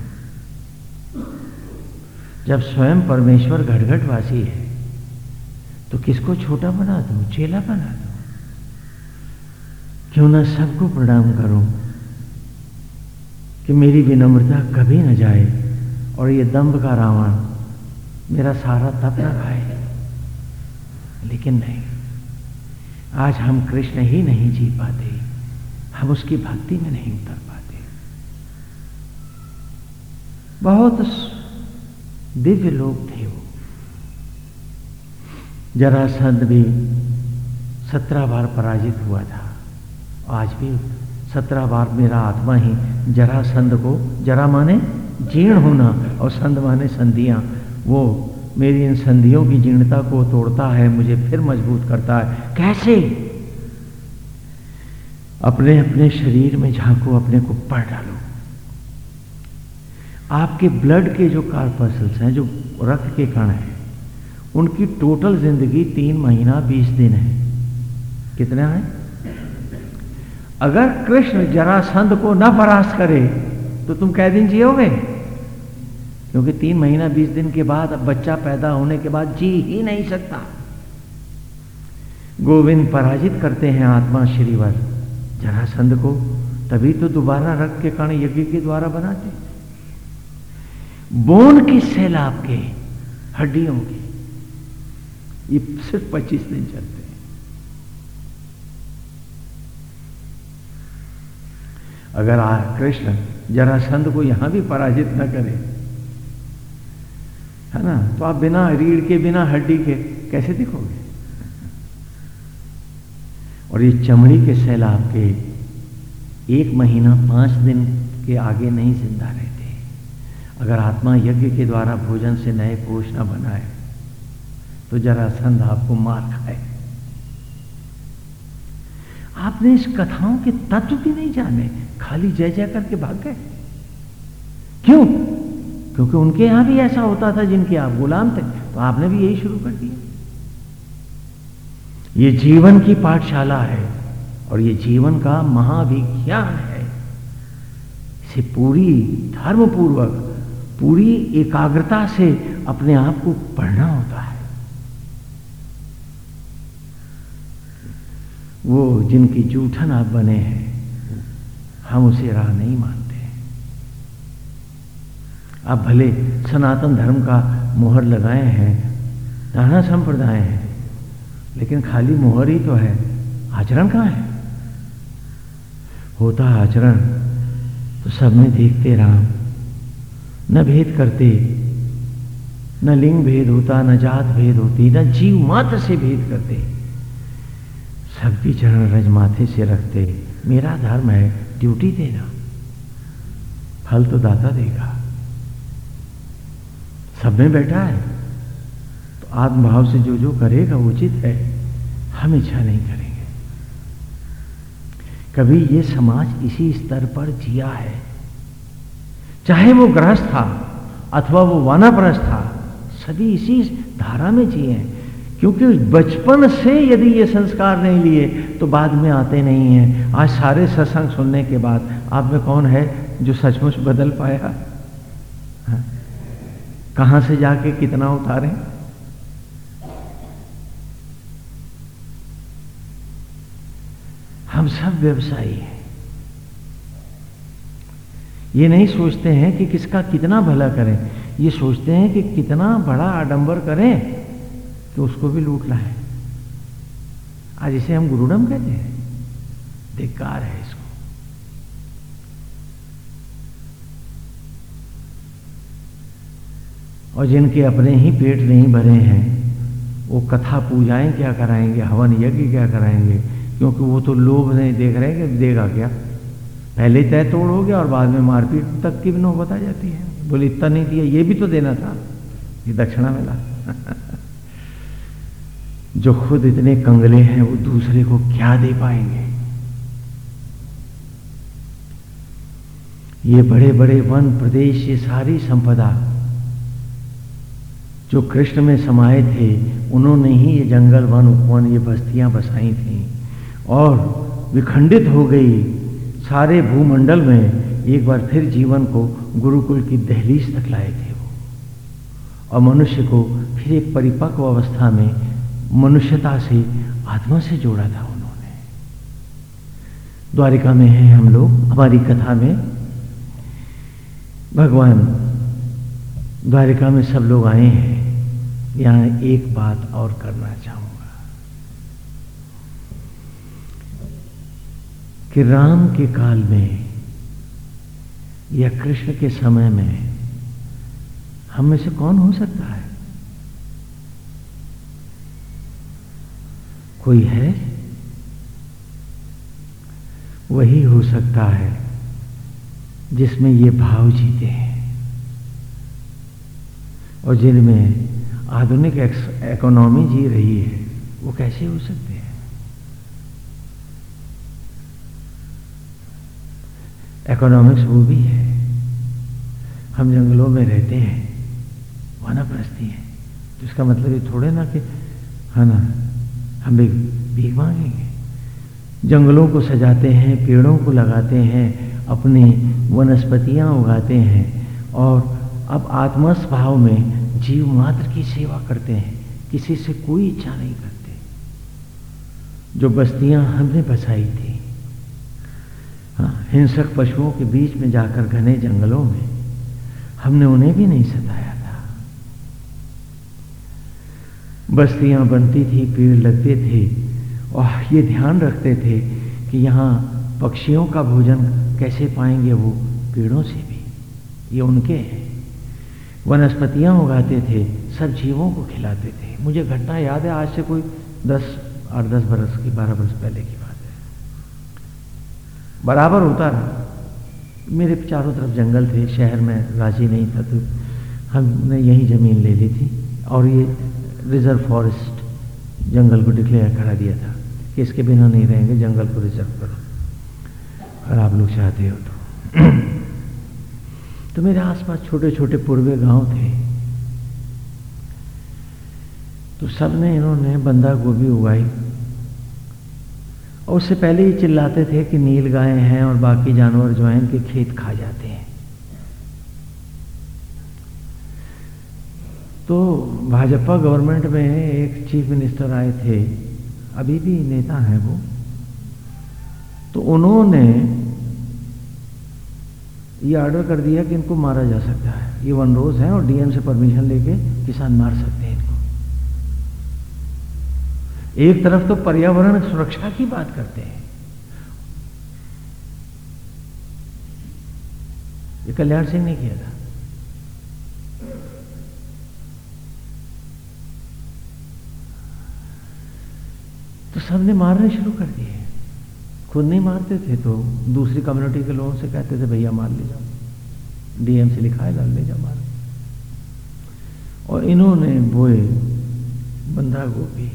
जब स्वयं परमेश्वर घटघट वासी है तो किसको छोटा बना दू, चेला बना दू? क्यों ना सबको प्रणाम करूँ कि मेरी विनम्रता कभी न जाए और ये दम्भ का रावण मेरा सारा तप न खाए? लेकिन नहीं। आज हम कृष्ण ही नहीं जी पाते, हम उसकी भक्ति में नहीं उतर पाते। बहुत दिव्य लोग थे वो। जरासंध भी सत्रह बार पराजित हुआ था। आज भी सत्रह बार मेरा आत्मा ही जरासंध को, जरा माने जीर्ण होना और संध माने संधियाँ, वो मेरी इन संधियों की जीर्णता को तोड़ता है, मुझे फिर मज़बूत करता है। कैसे? अपने अपने शरीर में झांको, अपने को पढ़ डालो। आपके ब्लड के जो कार्पसल्स हैं, जो रक्त के कण हैं, उनकी टोटल ज़िंदगी तीन महीना, बीस दिन है। कितना है? अगर कृष्ण जरासंध को न परास्त करे तो तुम कै दिन जियोगे? क्योंकि तीन महीना, बीस दिन के बाद अब बच्चा पैदा होने के बाद जी ही नहीं सकता। गोविंद पराजित करते हैं आत्मा श्रीवर। जरासंध को, तभी तो दोबारा रक्त के कण यज्ञ के द्वारा बनाते। बोन की सेल आपके हड्डियों की। ये सिर्फ़ पच्चीस दिन चलते हैं। अगर कृष्ण जरासंध को यहाँ भी पराजित न करे। है ना? तो आप बिना रीढ़ के, बिना हड्डी के कैसे दिखोगे? और ये चमड़ी के सेल आपके एक महीना, पाँच दिन के आगे नहीं ज़िंदा रहते। अगर आत्मा यज्ञ के द्वारा भोजन से नए कोष न बनाए तो जरा संध आपको मार खाए। आपने इस कथाओं के तत्व भी नहीं जाने। खाली जय जय करके भाग गए। क्यों? क्योंकि उनके यहाँ भी ऐसा होता था जिनके आप गुलाम थे तो आपने भी यही शुरू कर दिया। ये जीवन की पाठशाला है और ये जीवन का महाविज्ञान है। इसे पूरी धर्मपूर्वक, पूरी एकाग्रता से अपने आप को पढ़ना होता है। वो जिनकी जूठन आप बने हैं, हम उसे राह नहीं मानते। आप भले सनातन धर्म का मोहर लगाए हैं, नाना संप्रदाय है, लेकिन खाली मोहर ही तो है। आचरण कहाँ है? होता आचरण तो सब में देखते राम। न भेद करते, न लिंग भेद होता, न जात भेद होती, न जीव मात्र से भेद करते। सबकी चरण रज माथे से रखते। मेरा धर्म है, ड्यूटी देना। फल तो दाता देगा। सब में बैठा है। तो आत्मभाव से जो जो करेगा उचित है। हम इच्छा नहीं करेंगे। कभी ये समाज इसी स्तर पर जिया है। चाहे वो ग्रहस्थ था अथवा वो वानाप्रस्थ था, सभी इसी धारा में जिए हैं। क्योंकि बचपन से यदि ये संस्कार नहीं लिए तो बाद में आते नहीं हैं। आज सारे सत्संग सुनने के बाद आप में कौन है जो सचमुच बदल पाया? हाँ? कहाँ से जाके कितना उतारें? हम सब व्यवसायी हैं। ये नहीं सोचते हैं कि किसका कितना भला करें। ये सोचते हैं कि कितना बड़ा आडंबर करें कि उसको भी लूट लाए आज इसे हम गुरुडम कहते हैं। धिकार है और जिनके अपने ही पेट नहीं भरे हैं, वो कथा पूजाएँ क्या कराएँगे, हवन यज्ञ क्या कराएँगे? क्योंकि वो तो लोभ नहीं देख रहे हैं कि देगा क्या? पहले तय तोड़ हो गया और बाद में मारपीट तक की भी नौबत आ जाती है। बोले, इतना नहीं दिया, ये भी तो देना था। ये दक्षिणा मिला। जो खुद इतने कंगले हैं, वो दूसरे को क्या दे पाएँगे? ये बड़े बड़े वन प्रदेश, ये सारी संपदा जो कृष्ण में समाये थे, उन्होंने ही ये जंगल, वन उपवन ये बस्तियाँ बसाई थी। और विखंडित हो गई सारे भूमंडल में, एक बार फिर जीवन को गुरुकुल की दहलीज तक लाए थे वो। और मनुष्य को फिर एक परिपक्व अवस्था में मनुष्यता से, आत्मा से जोड़ा था उन्होंने। द्वारिका में हैं हम लोग, हमारी कथा में। भगवान द्वारिका में सब लोग आए हैं। यहाँ एक बात और करना चाहूँगा कि राम के काल में या कृष्ण के समय में हम में से कौन हो सकता है? कोई है? वही हो सकता है जिसमें ये भाव जीते हैं। और जिनमें आधुनिक इकोनॉमी जी रही है, वो कैसे हो सकते हैं? इकोनॉमिक्स वो भी है। हम जंगलों में रहते हैं, वानाप्रस्थी है तो इसका मतलब ये थोड़े ना कि, है ना, हम भी भीख मांगेंगे। जंगलों को सजाते हैं, पेड़ों को लगाते हैं, अपनी वनस्पतियाँ उगाते हैं, और अब आत्मा स्वभाव में जीव मात्र की सेवा करते हैं, किसी से कोई इच्छा नहीं करते। जो बस्तियाँ हमने बसाई थी हाँ हिंसक पशुओं के बीच में जाकर घने जंगलों में, हमने उन्हें भी नहीं सताया था। बस्तियाँ बनती थी, पेड़ लगते थे, और ये ध्यान रखते थे कि यहाँ पक्षियों का भोजन कैसे पाएँगे वो, पेड़ों से भी। ये उनके हैं। वनस्पतियाँ उगाते थे, सब जीवों को खिलाते थे। मुझे घटना याद है, आज से कोई दस, आठ, दस बरस की, बारह बरस पहले की बात है। बराबर होता रहा। मेरे चारों तरफ़ जंगल थे, शहर में राज़ी नहीं था तो हमने यही ज़मीन ले ली थी और ये रिज़र्व फॉरेस्ट जंगल को डिक्लेयर करा दिया था कि इसके बिना नहीं रहेंगे, जंगल को रिज़र्व करो। अगर आप लोग चाहते हो तो। तो मेरे आसपास छोटे छोटे पूर्वे गाँव थे। तो सबने इन्होंने बंदा गोभी उगाई। और उससे पहले ही चिल्लाते थे कि नील गाय हैं और बाकी जानवर जो हैं, इनके खेत खा जाते हैं। तो भाजपा गवर्नमेंट में एक चीफ मिनिस्टर आए थे। अभी भी नेता हैं वो। तो उन्होंने ये ऑर्डर कर दिया कि इनको मारा जा सकता है। ये वन रोज है और डीएम से परमिशन लेके किसान मार सकते हैं इनको। एक तरफ़ तो पर्यावरण सुरक्षा की बात करते हैं। ये कल्याण सिंह ने किया था। तो सबने मारने शुरू कर दिए। खुद नहीं मारते थे तो दूसरी कम्युनिटी के लोगों से कहते थे, भैया, मार ले जाओ। डीएम से लिखा है ले जाओ मार। और इन्होंने बोए बंधा गोभी।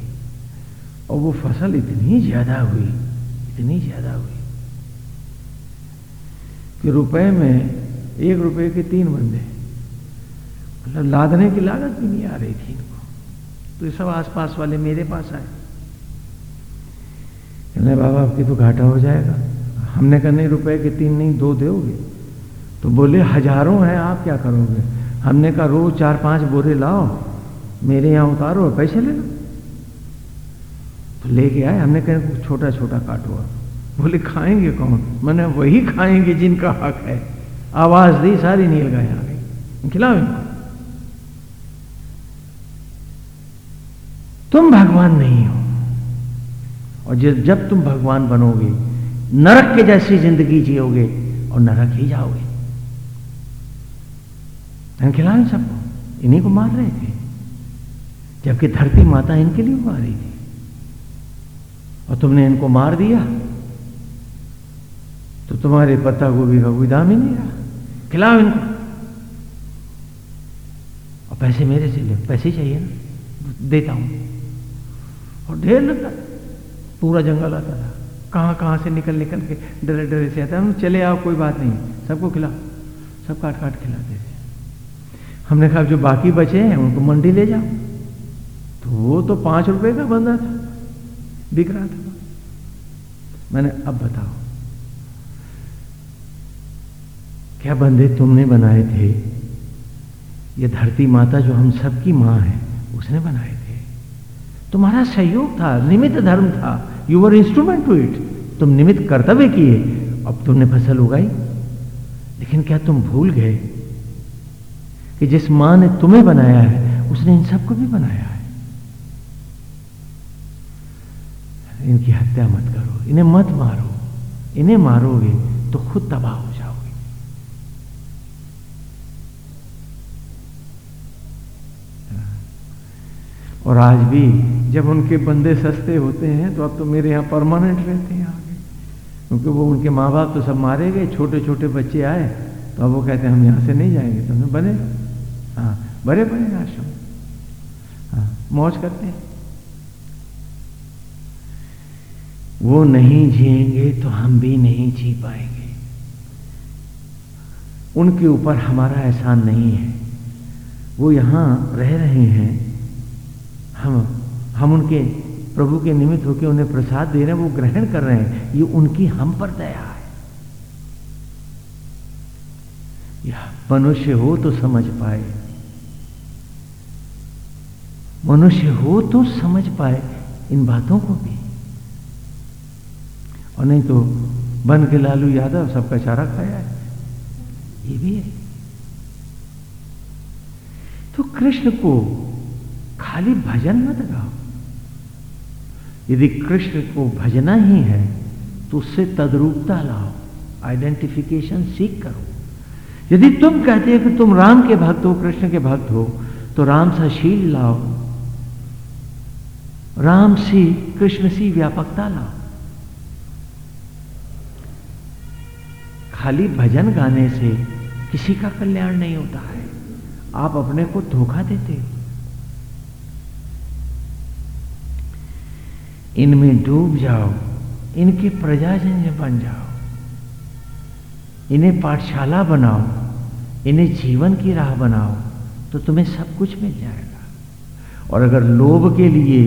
और वो फ़सल इतनी ज़्यादा हुई, इतनी ज़्यादा हुई कि रुपए में एक रुपए के तीन बंदे। मतलब लादने की लागत भी नहीं आ रही थी इनको। तो ये सब आसपास वाले मेरे पास आए। कहने, बाबा, आपकी तो घाटा हो जाएगा। हमने कहा, नहीं, रुपए के तीन नहीं, दो दोगे। तो बोले, हज़ारों हैं, आप क्या करोगे? हमने कहा, रोज चार पाँच बोरे लाओ, मेरे यहाँ उतारो पैसे ले लो। तो लेके आए। हमने कहा छोटा छोटा काटो बोले, खाएँगे कौन? मैंने वही खाएँगे जिनका हक है। आवाज़ दी, सारी नील गाय आ गई। खिलाओ इनको। तुम भगवान नहीं हो। और जब तुम भगवान बनोगे, नरक के जैसी ज़िंदगी जियोगे और नरक ही जाओगे। खिलाए सबको? इन्हीं को मार रहे थे। जबकि धरती माता इनके लिए रही थी और तुमने इनको मार दिया। तो तुम्हारे पत्ता को भी कोई दाम ही नहीं रहा। खिलाओ इनको। और पैसे मेरे से ले, पैसे चाहिए ना, देता हूँ। और ढेर लगा पूरा जंगल आता था। कहाँ कहाँ से निकल निकल के डरे डरे से आता हम चले आओ, कोई बात नहीं। सबको खिलाओ सब काट काट खिलाते थे। हमने कहा जो बाकी बचे हैं, उनको मंडी ले जाओ। तो वो तो पाँच रुपए का बंदा था। बिक रहा था। मैंने, अब बताओ, क्या बंदे तुमने बनाए थे? ये धरती माता जो हम सबकी माँ है, उसने बनाए थे। तुम्हारा सहयोग था, निमित्त धर्म था। You were instrument to it तुम निमित कर्तव्य किए। अब तुमने फ़सल उगाई। लेकिन क्या तुम भूल गए कि जिस माँ ने तुम्हें बनाया है, उसने इन सबको भी बनाया है? इनकी हत्या मत करो। इन्हें मत मारो। इन्हें मारोगे तो खुद तबाह हो और आज भी जब उनके बंदे सस्ते होते हैं तो अब तो मेरे यहाँ परमानेंट रहते हैं आगे। क्योंकि वो उनके माँ बाप तो सब मारे गए छोटे छोटे बच्चे आए तो अब वो कहते हैं, हम यहाँ से नहीं जाएँगे तो हमें बने हाँ बड़े बड़े आश्रम। हाँ मौज करते हैं। वो नहीं जिएँगे तो हम भी नहीं जी पाएँगे। उनके ऊपर हमारा एहसान नहीं है। वो यहाँ रह रहे हैं हम हम उनके, प्रभु के निमित्त होकर उन्हें प्रसाद दे रहे हैं, वो ग्रहण कर रहे हैं। ये उनकी हम पर दया है। या मनुष्य हो तो समझ पाए। मनुष्य हो तो समझ पाए इन बातों को भी। और नहीं तो बन के लालू यादव सबका चारा खाया है। ये भी है। तो कृष्ण को खाली भजन मत गाओ। यदि कृष्ण को भजना ही है तो उससे तद्रूपता लाओ आइडेंटिफिकेशन सीख करो। यदि तुम कहते हो कि तुम राम के भक्त हो, कृष्ण के भक्त हो तो राम सा शील लाओ। राम सी, कृष्ण सी व्यापकता लाओ। खाली भजन गाने से किसी का कल्याण नहीं होता है। आप अपने को धोखा देते हो। इनमें डूब जाओ, इनके प्रजाजन बन जाओ। इन्हें पाठशाला बनाओ, इन्हें जीवन की राह बनाओ तो तुम्हें सब कुछ मिल जाएगा। और अगर लोभ के लिए,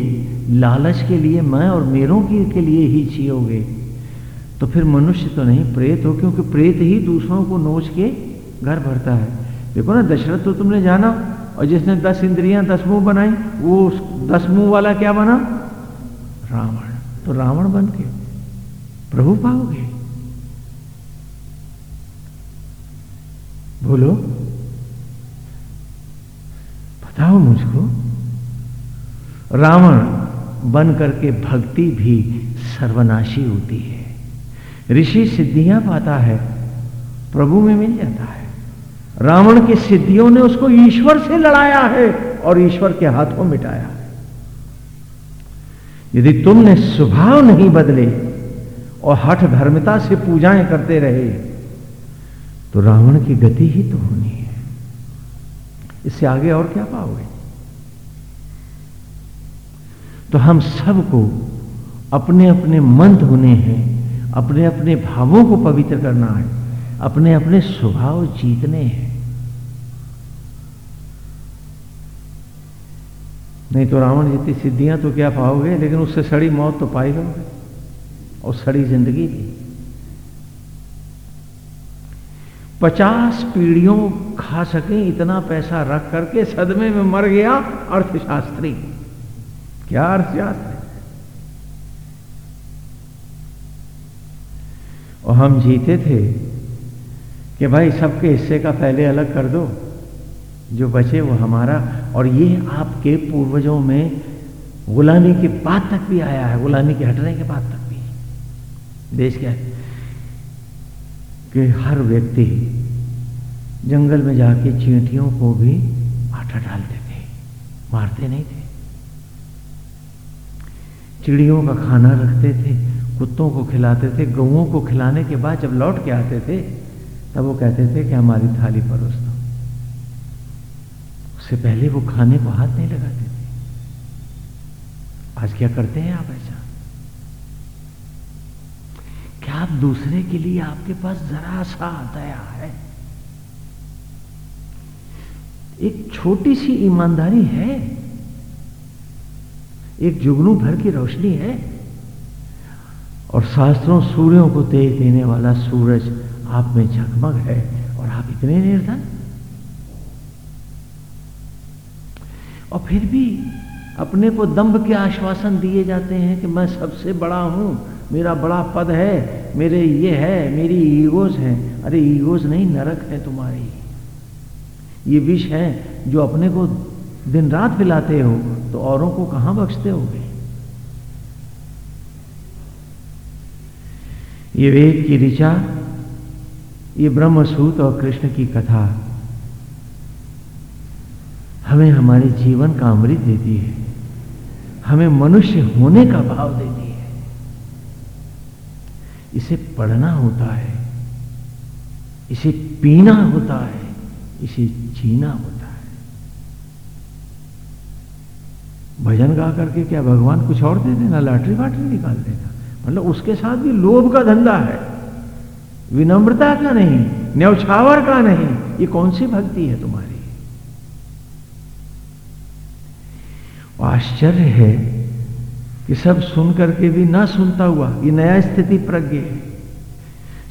लालच के लिए मैं और मेरों की, के लिए ही जियोगे तो फिर मनुष्य तो नहीं प्रेत हो, क्योंकि प्रेत ही दूसरों को नोच के घर भरता है। देखो ना, दशरथ तो तुमने जाना, और जिसने दस इंद्रियाँ, दस मुँह बनाई, वो दस मुँह वाला क्या बना? रावण। तो रावण बन के प्रभु पाओगे बोलो, बताओ मुझको, रावण बन करके भक्ति भी सर्वनाशी होती है। ऋषि सिद्धियाँ पाता है, प्रभु में मिल जाता है। रावण की सिद्धियों ने उसको ईश्वर से लड़ाया है और ईश्वर के हाथों मिटाया यदि तुमने स्वभाव नहीं बदले और हठ धर्मता से पूजाएँ करते रहे तो रावण की गति ही तो होनी है। इससे आगे और क्या पाओगे? तो हम सबको अपने अपने मन धोने हैं अपने अपने भावों को पवित्र करना है अपने अपने स्वभाव जीतने हैं। नहीं तो रावण जितनी सिद्धियाँ तो क्या पाओगे? लेकिन उससे सड़ी मौत तो पाई लोगे और सड़ी ज़िंदगी भी। पचास पीढ़ियों खा सके, इतना पैसा रख करके सदमे में मर गया अर्थशास्त्री। क्या अर्थशास्त्री? और हम जीते थे कि भाई सबके हिस्से का पहले अलग कर दो। जो बचे वो हमारा। और ये आपके पूर्वजों में गुलामी के बाद तक भी आया है, गुलामी के हटने के बाद तक भी। देश क्या है? कि हर व्यक्ति जंगल में जाके चींटियों को भी आटा डालते थे मारते नहीं थे। चिड़ियों का खाना रखते थे, कुत्तों को खिलाते थे, गऊओं को खिलाने के बाद जब लौट के आते थे, तब वो कहते थे कि हमारी थाली परोस उससे पहले वो खाने को हाथ नहीं लगाते थे। आज क्या करते हैं आप ऐसा? क्या आप दूसरे के लिए आपके पास जरा सा दया है? एक छोटी सी ईमानदारी है। एक जुगनू भर की रोशनी है। और शास्त्रों सूर्यों को तेज देने वाला सूरज आप में झकमग है और आप इतने निर्धन। और फिर भी अपने को दंभ के आश्वासन दिए जाते हैं कि मैं सबसे बड़ा हूँ, मेरा बड़ा पद है, मेरे ये है, मेरी ईगोज हैं। अरे ईगोज नहीं, नरक है तुम्हारी। ये विष है जो अपने को दिन रात पिलाते हो तो औरों को कहाँ बख्शते हो गए ये वेद की ऋचा, ये ब्रह्मसूत और कृष्ण की कथा हमें हमारे जीवन का अमृत देती है। हमें मनुष्य होने का भाव देती है। इसे पढ़ना होता है। इसे पीना होता है। इसे जीना होता है। भजन गा करके क्या भगवान कुछ और दे देना? लॉटरी वाटरी निकाल देना। मतलब उसके साथ भी लोभ का धंधा है। विनम्रता का नहीं, न्यौछावर का नहीं। ये कौन सी भक्ति है तुम्हारी? आश्चर्य है कि सब सुन करके भी ना सुनता हुआ, ये नया स्थिति प्रज्ञ है।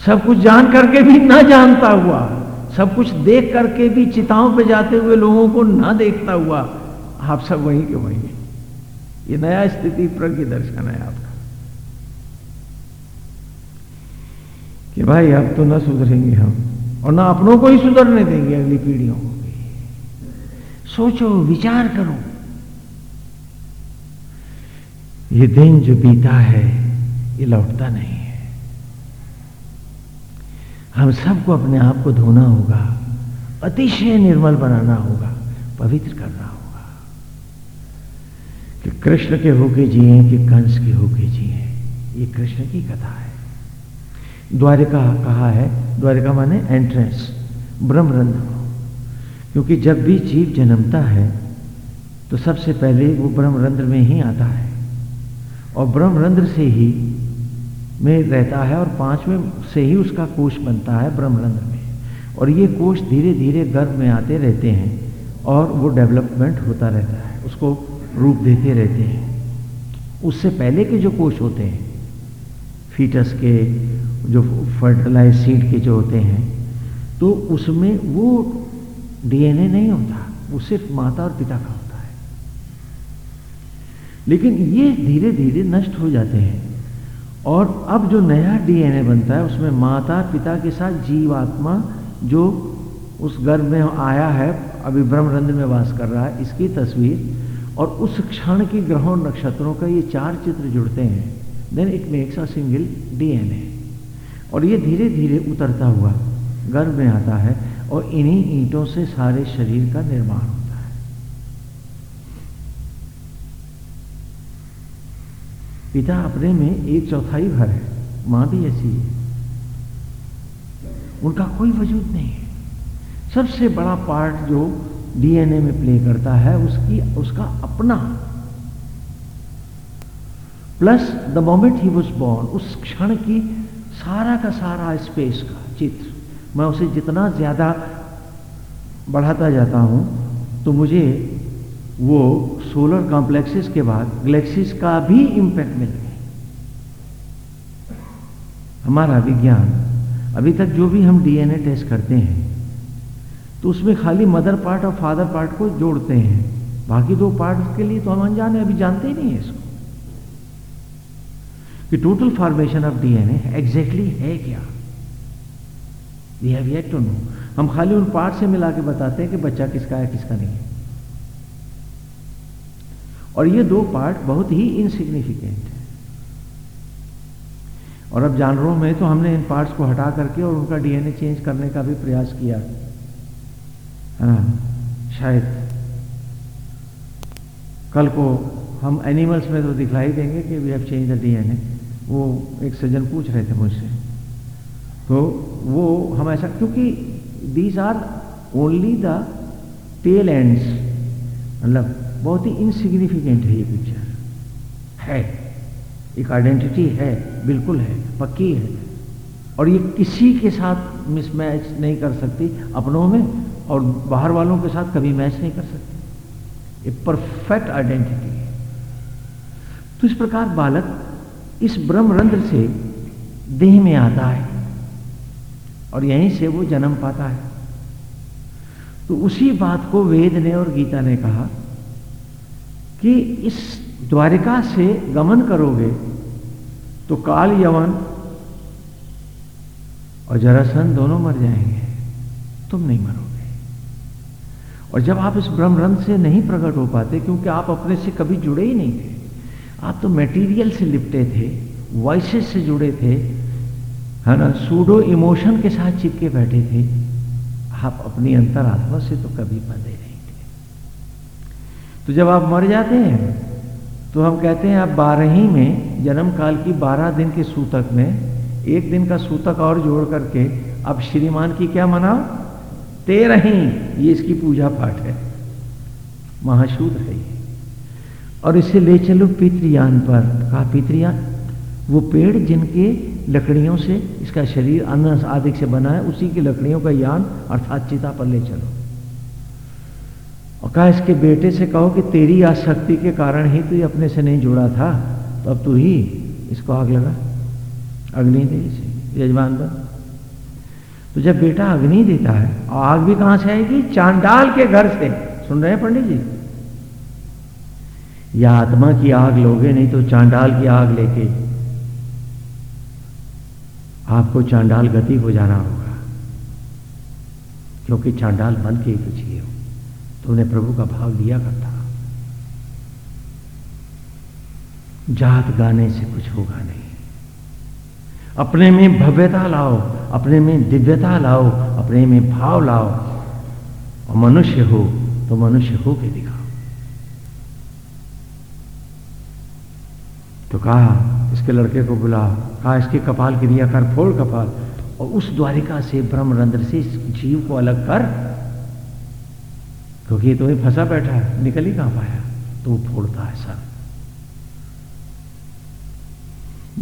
सब कुछ जान करके भी ना जानता हुआ, सब कुछ देख करके भी चिताओं पे जाते हुए लोगों को ना देखता हुआ, आप सब वहीं के वहीं हैं। ये नया स्थिति प्रज्ञ दर्शन है आपका। कि भाई, अब तो ना सुधरेंगे हम, और ना अपनों को ही सुधरने देंगे अगली पीढ़ियों को। सोचो, विचार करो। ये दिन जो बीता है, ये लौटता नहीं है। हम सबको अपने आप को धोना होगा, अतिशय निर्मल बनाना होगा, पवित्र करना होगा। कि कृष्ण के होके जिए, कि कंस के होके जिए, ये कृष्ण की कथा है। द्वारिका कहा है, द्वारिका माने एंट्रेंस ब्रह्मरंध्र क्योंकि जब भी जीव जन्मता है तो सबसे पहले वो ब्रह्मरंध्र में ही आता है। और ब्रह्मरंध्र से ही में रहता है और पाँचवें से ही उसका कोष बनता है ब्रह्मरंध्र में। और ये कोष धीरे धीरे गर्भ में आते रहते हैं और वो डेवलपमेंट होता रहता है, उसको रूप देते रहते हैं। उससे पहले के जो कोष होते हैं, फीटस के, जो फर्टिलाइज सीड के जो होते हैं तो उसमें वो डीएनए नहीं होता, वो सिर्फ़ माता और पिता का होता लेकिन ये धीरे धीरे नष्ट हो जाते हैं। और अब जो नया डीएनए बनता है, उसमें माता पिता के साथ जीवात्मा जो उस गर्भ में आया है, अभी ब्रह्मरंध्र में वास कर रहा है, इसकी तस्वीर, और उस क्षण की ग्रहों नक्षत्रों का ये चार चित्र जुड़ते हैं। Then it makes a single DNA. और ये धीरे धीरे उतरता हुआ गर्भ में आता है, और इन्हीं ईंटों से सारे शरीर का निर्माण होता है। पिता अपने में एक चौथाई भर है, माँ भी ऐसी है। उनका कोई वजूद नहीं है। सबसे बड़ा पार्ट जो डीएनए में प्ले करता है, उसकी, उसका अपना। Plus the moment he was born उस क्षण की सारा का सारा स्पेस का चित्र। मैं उसे जितना ज़्यादा बढ़ाता जाता हूँ तो मुझे वो सोलर कॉम्प्लेक्सेस के बाद गैलेक्सीज का भी इंपैक्ट मिल गया हमारा विज्ञान, अभी तक जो भी हम डीएनए टेस्ट करते हैं तो उसमें खाली मदर पार्ट और फादर पार्ट को जोड़ते हैं। बाकी दो पार्ट के लिए तो हम अनजाने, अभी जानते ही नहीं है इसको। कि total formation of DNA exactly है क्या? We have yet to know हम खाली उन पार्ट से मिला के बताते हैं कि बच्चा किसका है, किसका नहीं है। और ये दो पार्ट बहुत ही इनसिग्निफिकेंट है। और अब जानवरों में तो हमने इन पार्ट्स को हटा करके और उनका डीएनए चेंज करने का भी प्रयास किया। है ना? शायद कल को हम एनिमल्स में तो दिखलाई देंगे कि we have change the DNA वो एक सज्जन पूछ रहे थे मुझसे। तो वो हम ऐसा, क्योंकि these are only the tail ends मतलब बहुत ही इनसिग्निफिकेंट है ये पिक्चर है। एक आइडेंटिटी है, बिल्कुल है, पक्की है। और ये किसी के साथ मिसमैच नहीं कर सकती, अपनों में और बाहर वालों के साथ कभी मैच नहीं कर सकती। एक परफेक्ट आइडेंटिटी है। तो इस प्रकार बालक इस ब्रह्मरंध्र से देह में आता है और यहीं से वो जन्म पाता है। तो उसी बात को वेद ने और गीता ने कहा कि इस द्वारिका से गमन करोगे तो काल यवन और जरासन दोनों मर जाएँगे। तुम नहीं मरोगे। और जब आप इस ब्रह्मरंध से नहीं प्रकट हो पाते, क्योंकि आप अपने से कभी जुड़े ही नहीं थे, आप तो मटेरियल से लिपटे थे वॉइसेस से जुड़े थे, है ना सूडो इमोशन के साथ चिपके बैठे थे, आप अपनी अंतरात्मा से तो कभी बंधे तो जब आप मर जाते हैं तो हम कहते हैं आप बारह ही में जन्म काल की बारह दिन के सूतक में, एक दिन का सूतक और जोड़ करके अब श्रीमान की क्या मनाओ? तेरह ही ये इसकी पूजा पाठ है। महाशूद है और इसे ले चलो पितृयान पर। कहा, पितृयान, वो पेड़ जिनके लकड़ियों से इसका शरीर अन्न आदि से बना है, उसी की लकड़ियों का यान अर्थात चिता पर ले चलो। और कहा, इसके बेटे से कहो कि तेरी आसक्ति के कारण ही तू अपने से नहीं जुड़ा था तो अब तू ही इसको आग लगा। अग्नि दे इसे, यजमान बन। तो जब बेटा अग्नि देता है आग भी कहाँ से आएगी? चांडाल के घर से। सुन रहे हैं पंडित जी? या आत्मा की आग लोगे नहीं तो चांडाल की आग लेके आपको चांडाल गति हो जाना होगा, क्योंकि चांडाल बन के ही चाहिए हो। तो उन्हें प्रभु का भाव लिया करता। जात गाने से कुछ होगा नहीं। अपने में भव्यता लाओ, अपने में दिव्यता लाओ, अपने में भाव लाओ। और मनुष्य हो तो मनुष्य हो के दिखाओ। तो कहा, इसके लड़के को बुला कहा, इसके कपाल क्रिया कर फोड़ कपाल। और उस द्वारिका से ब्रह्मरंध्र से इस जीव को अलग कर क्योंकि ये तो ही फंसा बैठा है, निकल ही कहाँ पाया? तो वो फोड़ता है सर।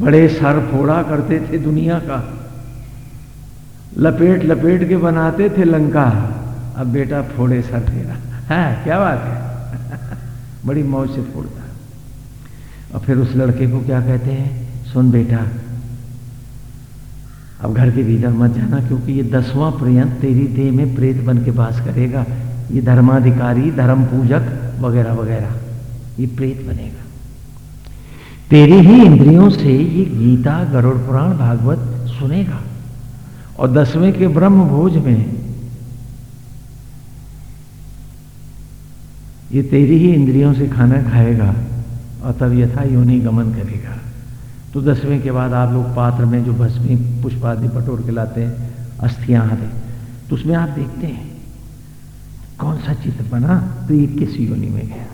बड़े सर फोड़ा करते थे दुनिया का। लपेट लपेट के बनाते थे लंका। अब बेटा फोड़े सर तेरा। है, क्या बात है? बड़ी मौज से फोड़ता और फिर उस लड़के को क्या कहते हैं? सुन बेटा, अब घर के भीतर मत जाना क्योंकि ये दसवां पर्यंत तेरी देह में प्रेत बन के बास करेगा। ये धर्माधिकारी धर्म पूजक वगैरह वगैरह। ये प्रेत बनेगा। तेरी ही इंद्रियों से ये गीता, गरुड़ पुराण, भागवत सुनेगा। और दसवें के ब्रह्म भोज में ये तेरी ही इंद्रियों से खाना खाएगा और तब यथा योनि गमन करेगा। तो दसवें के बाद आप लोग पात्र में जो भस्मी पुष्प आदि पटोर के लाते हैं, अस्थियाँ आदि तो उसमें आप देखते हैं। कौन सा चित्र बना? तो ये किस योनि में गया।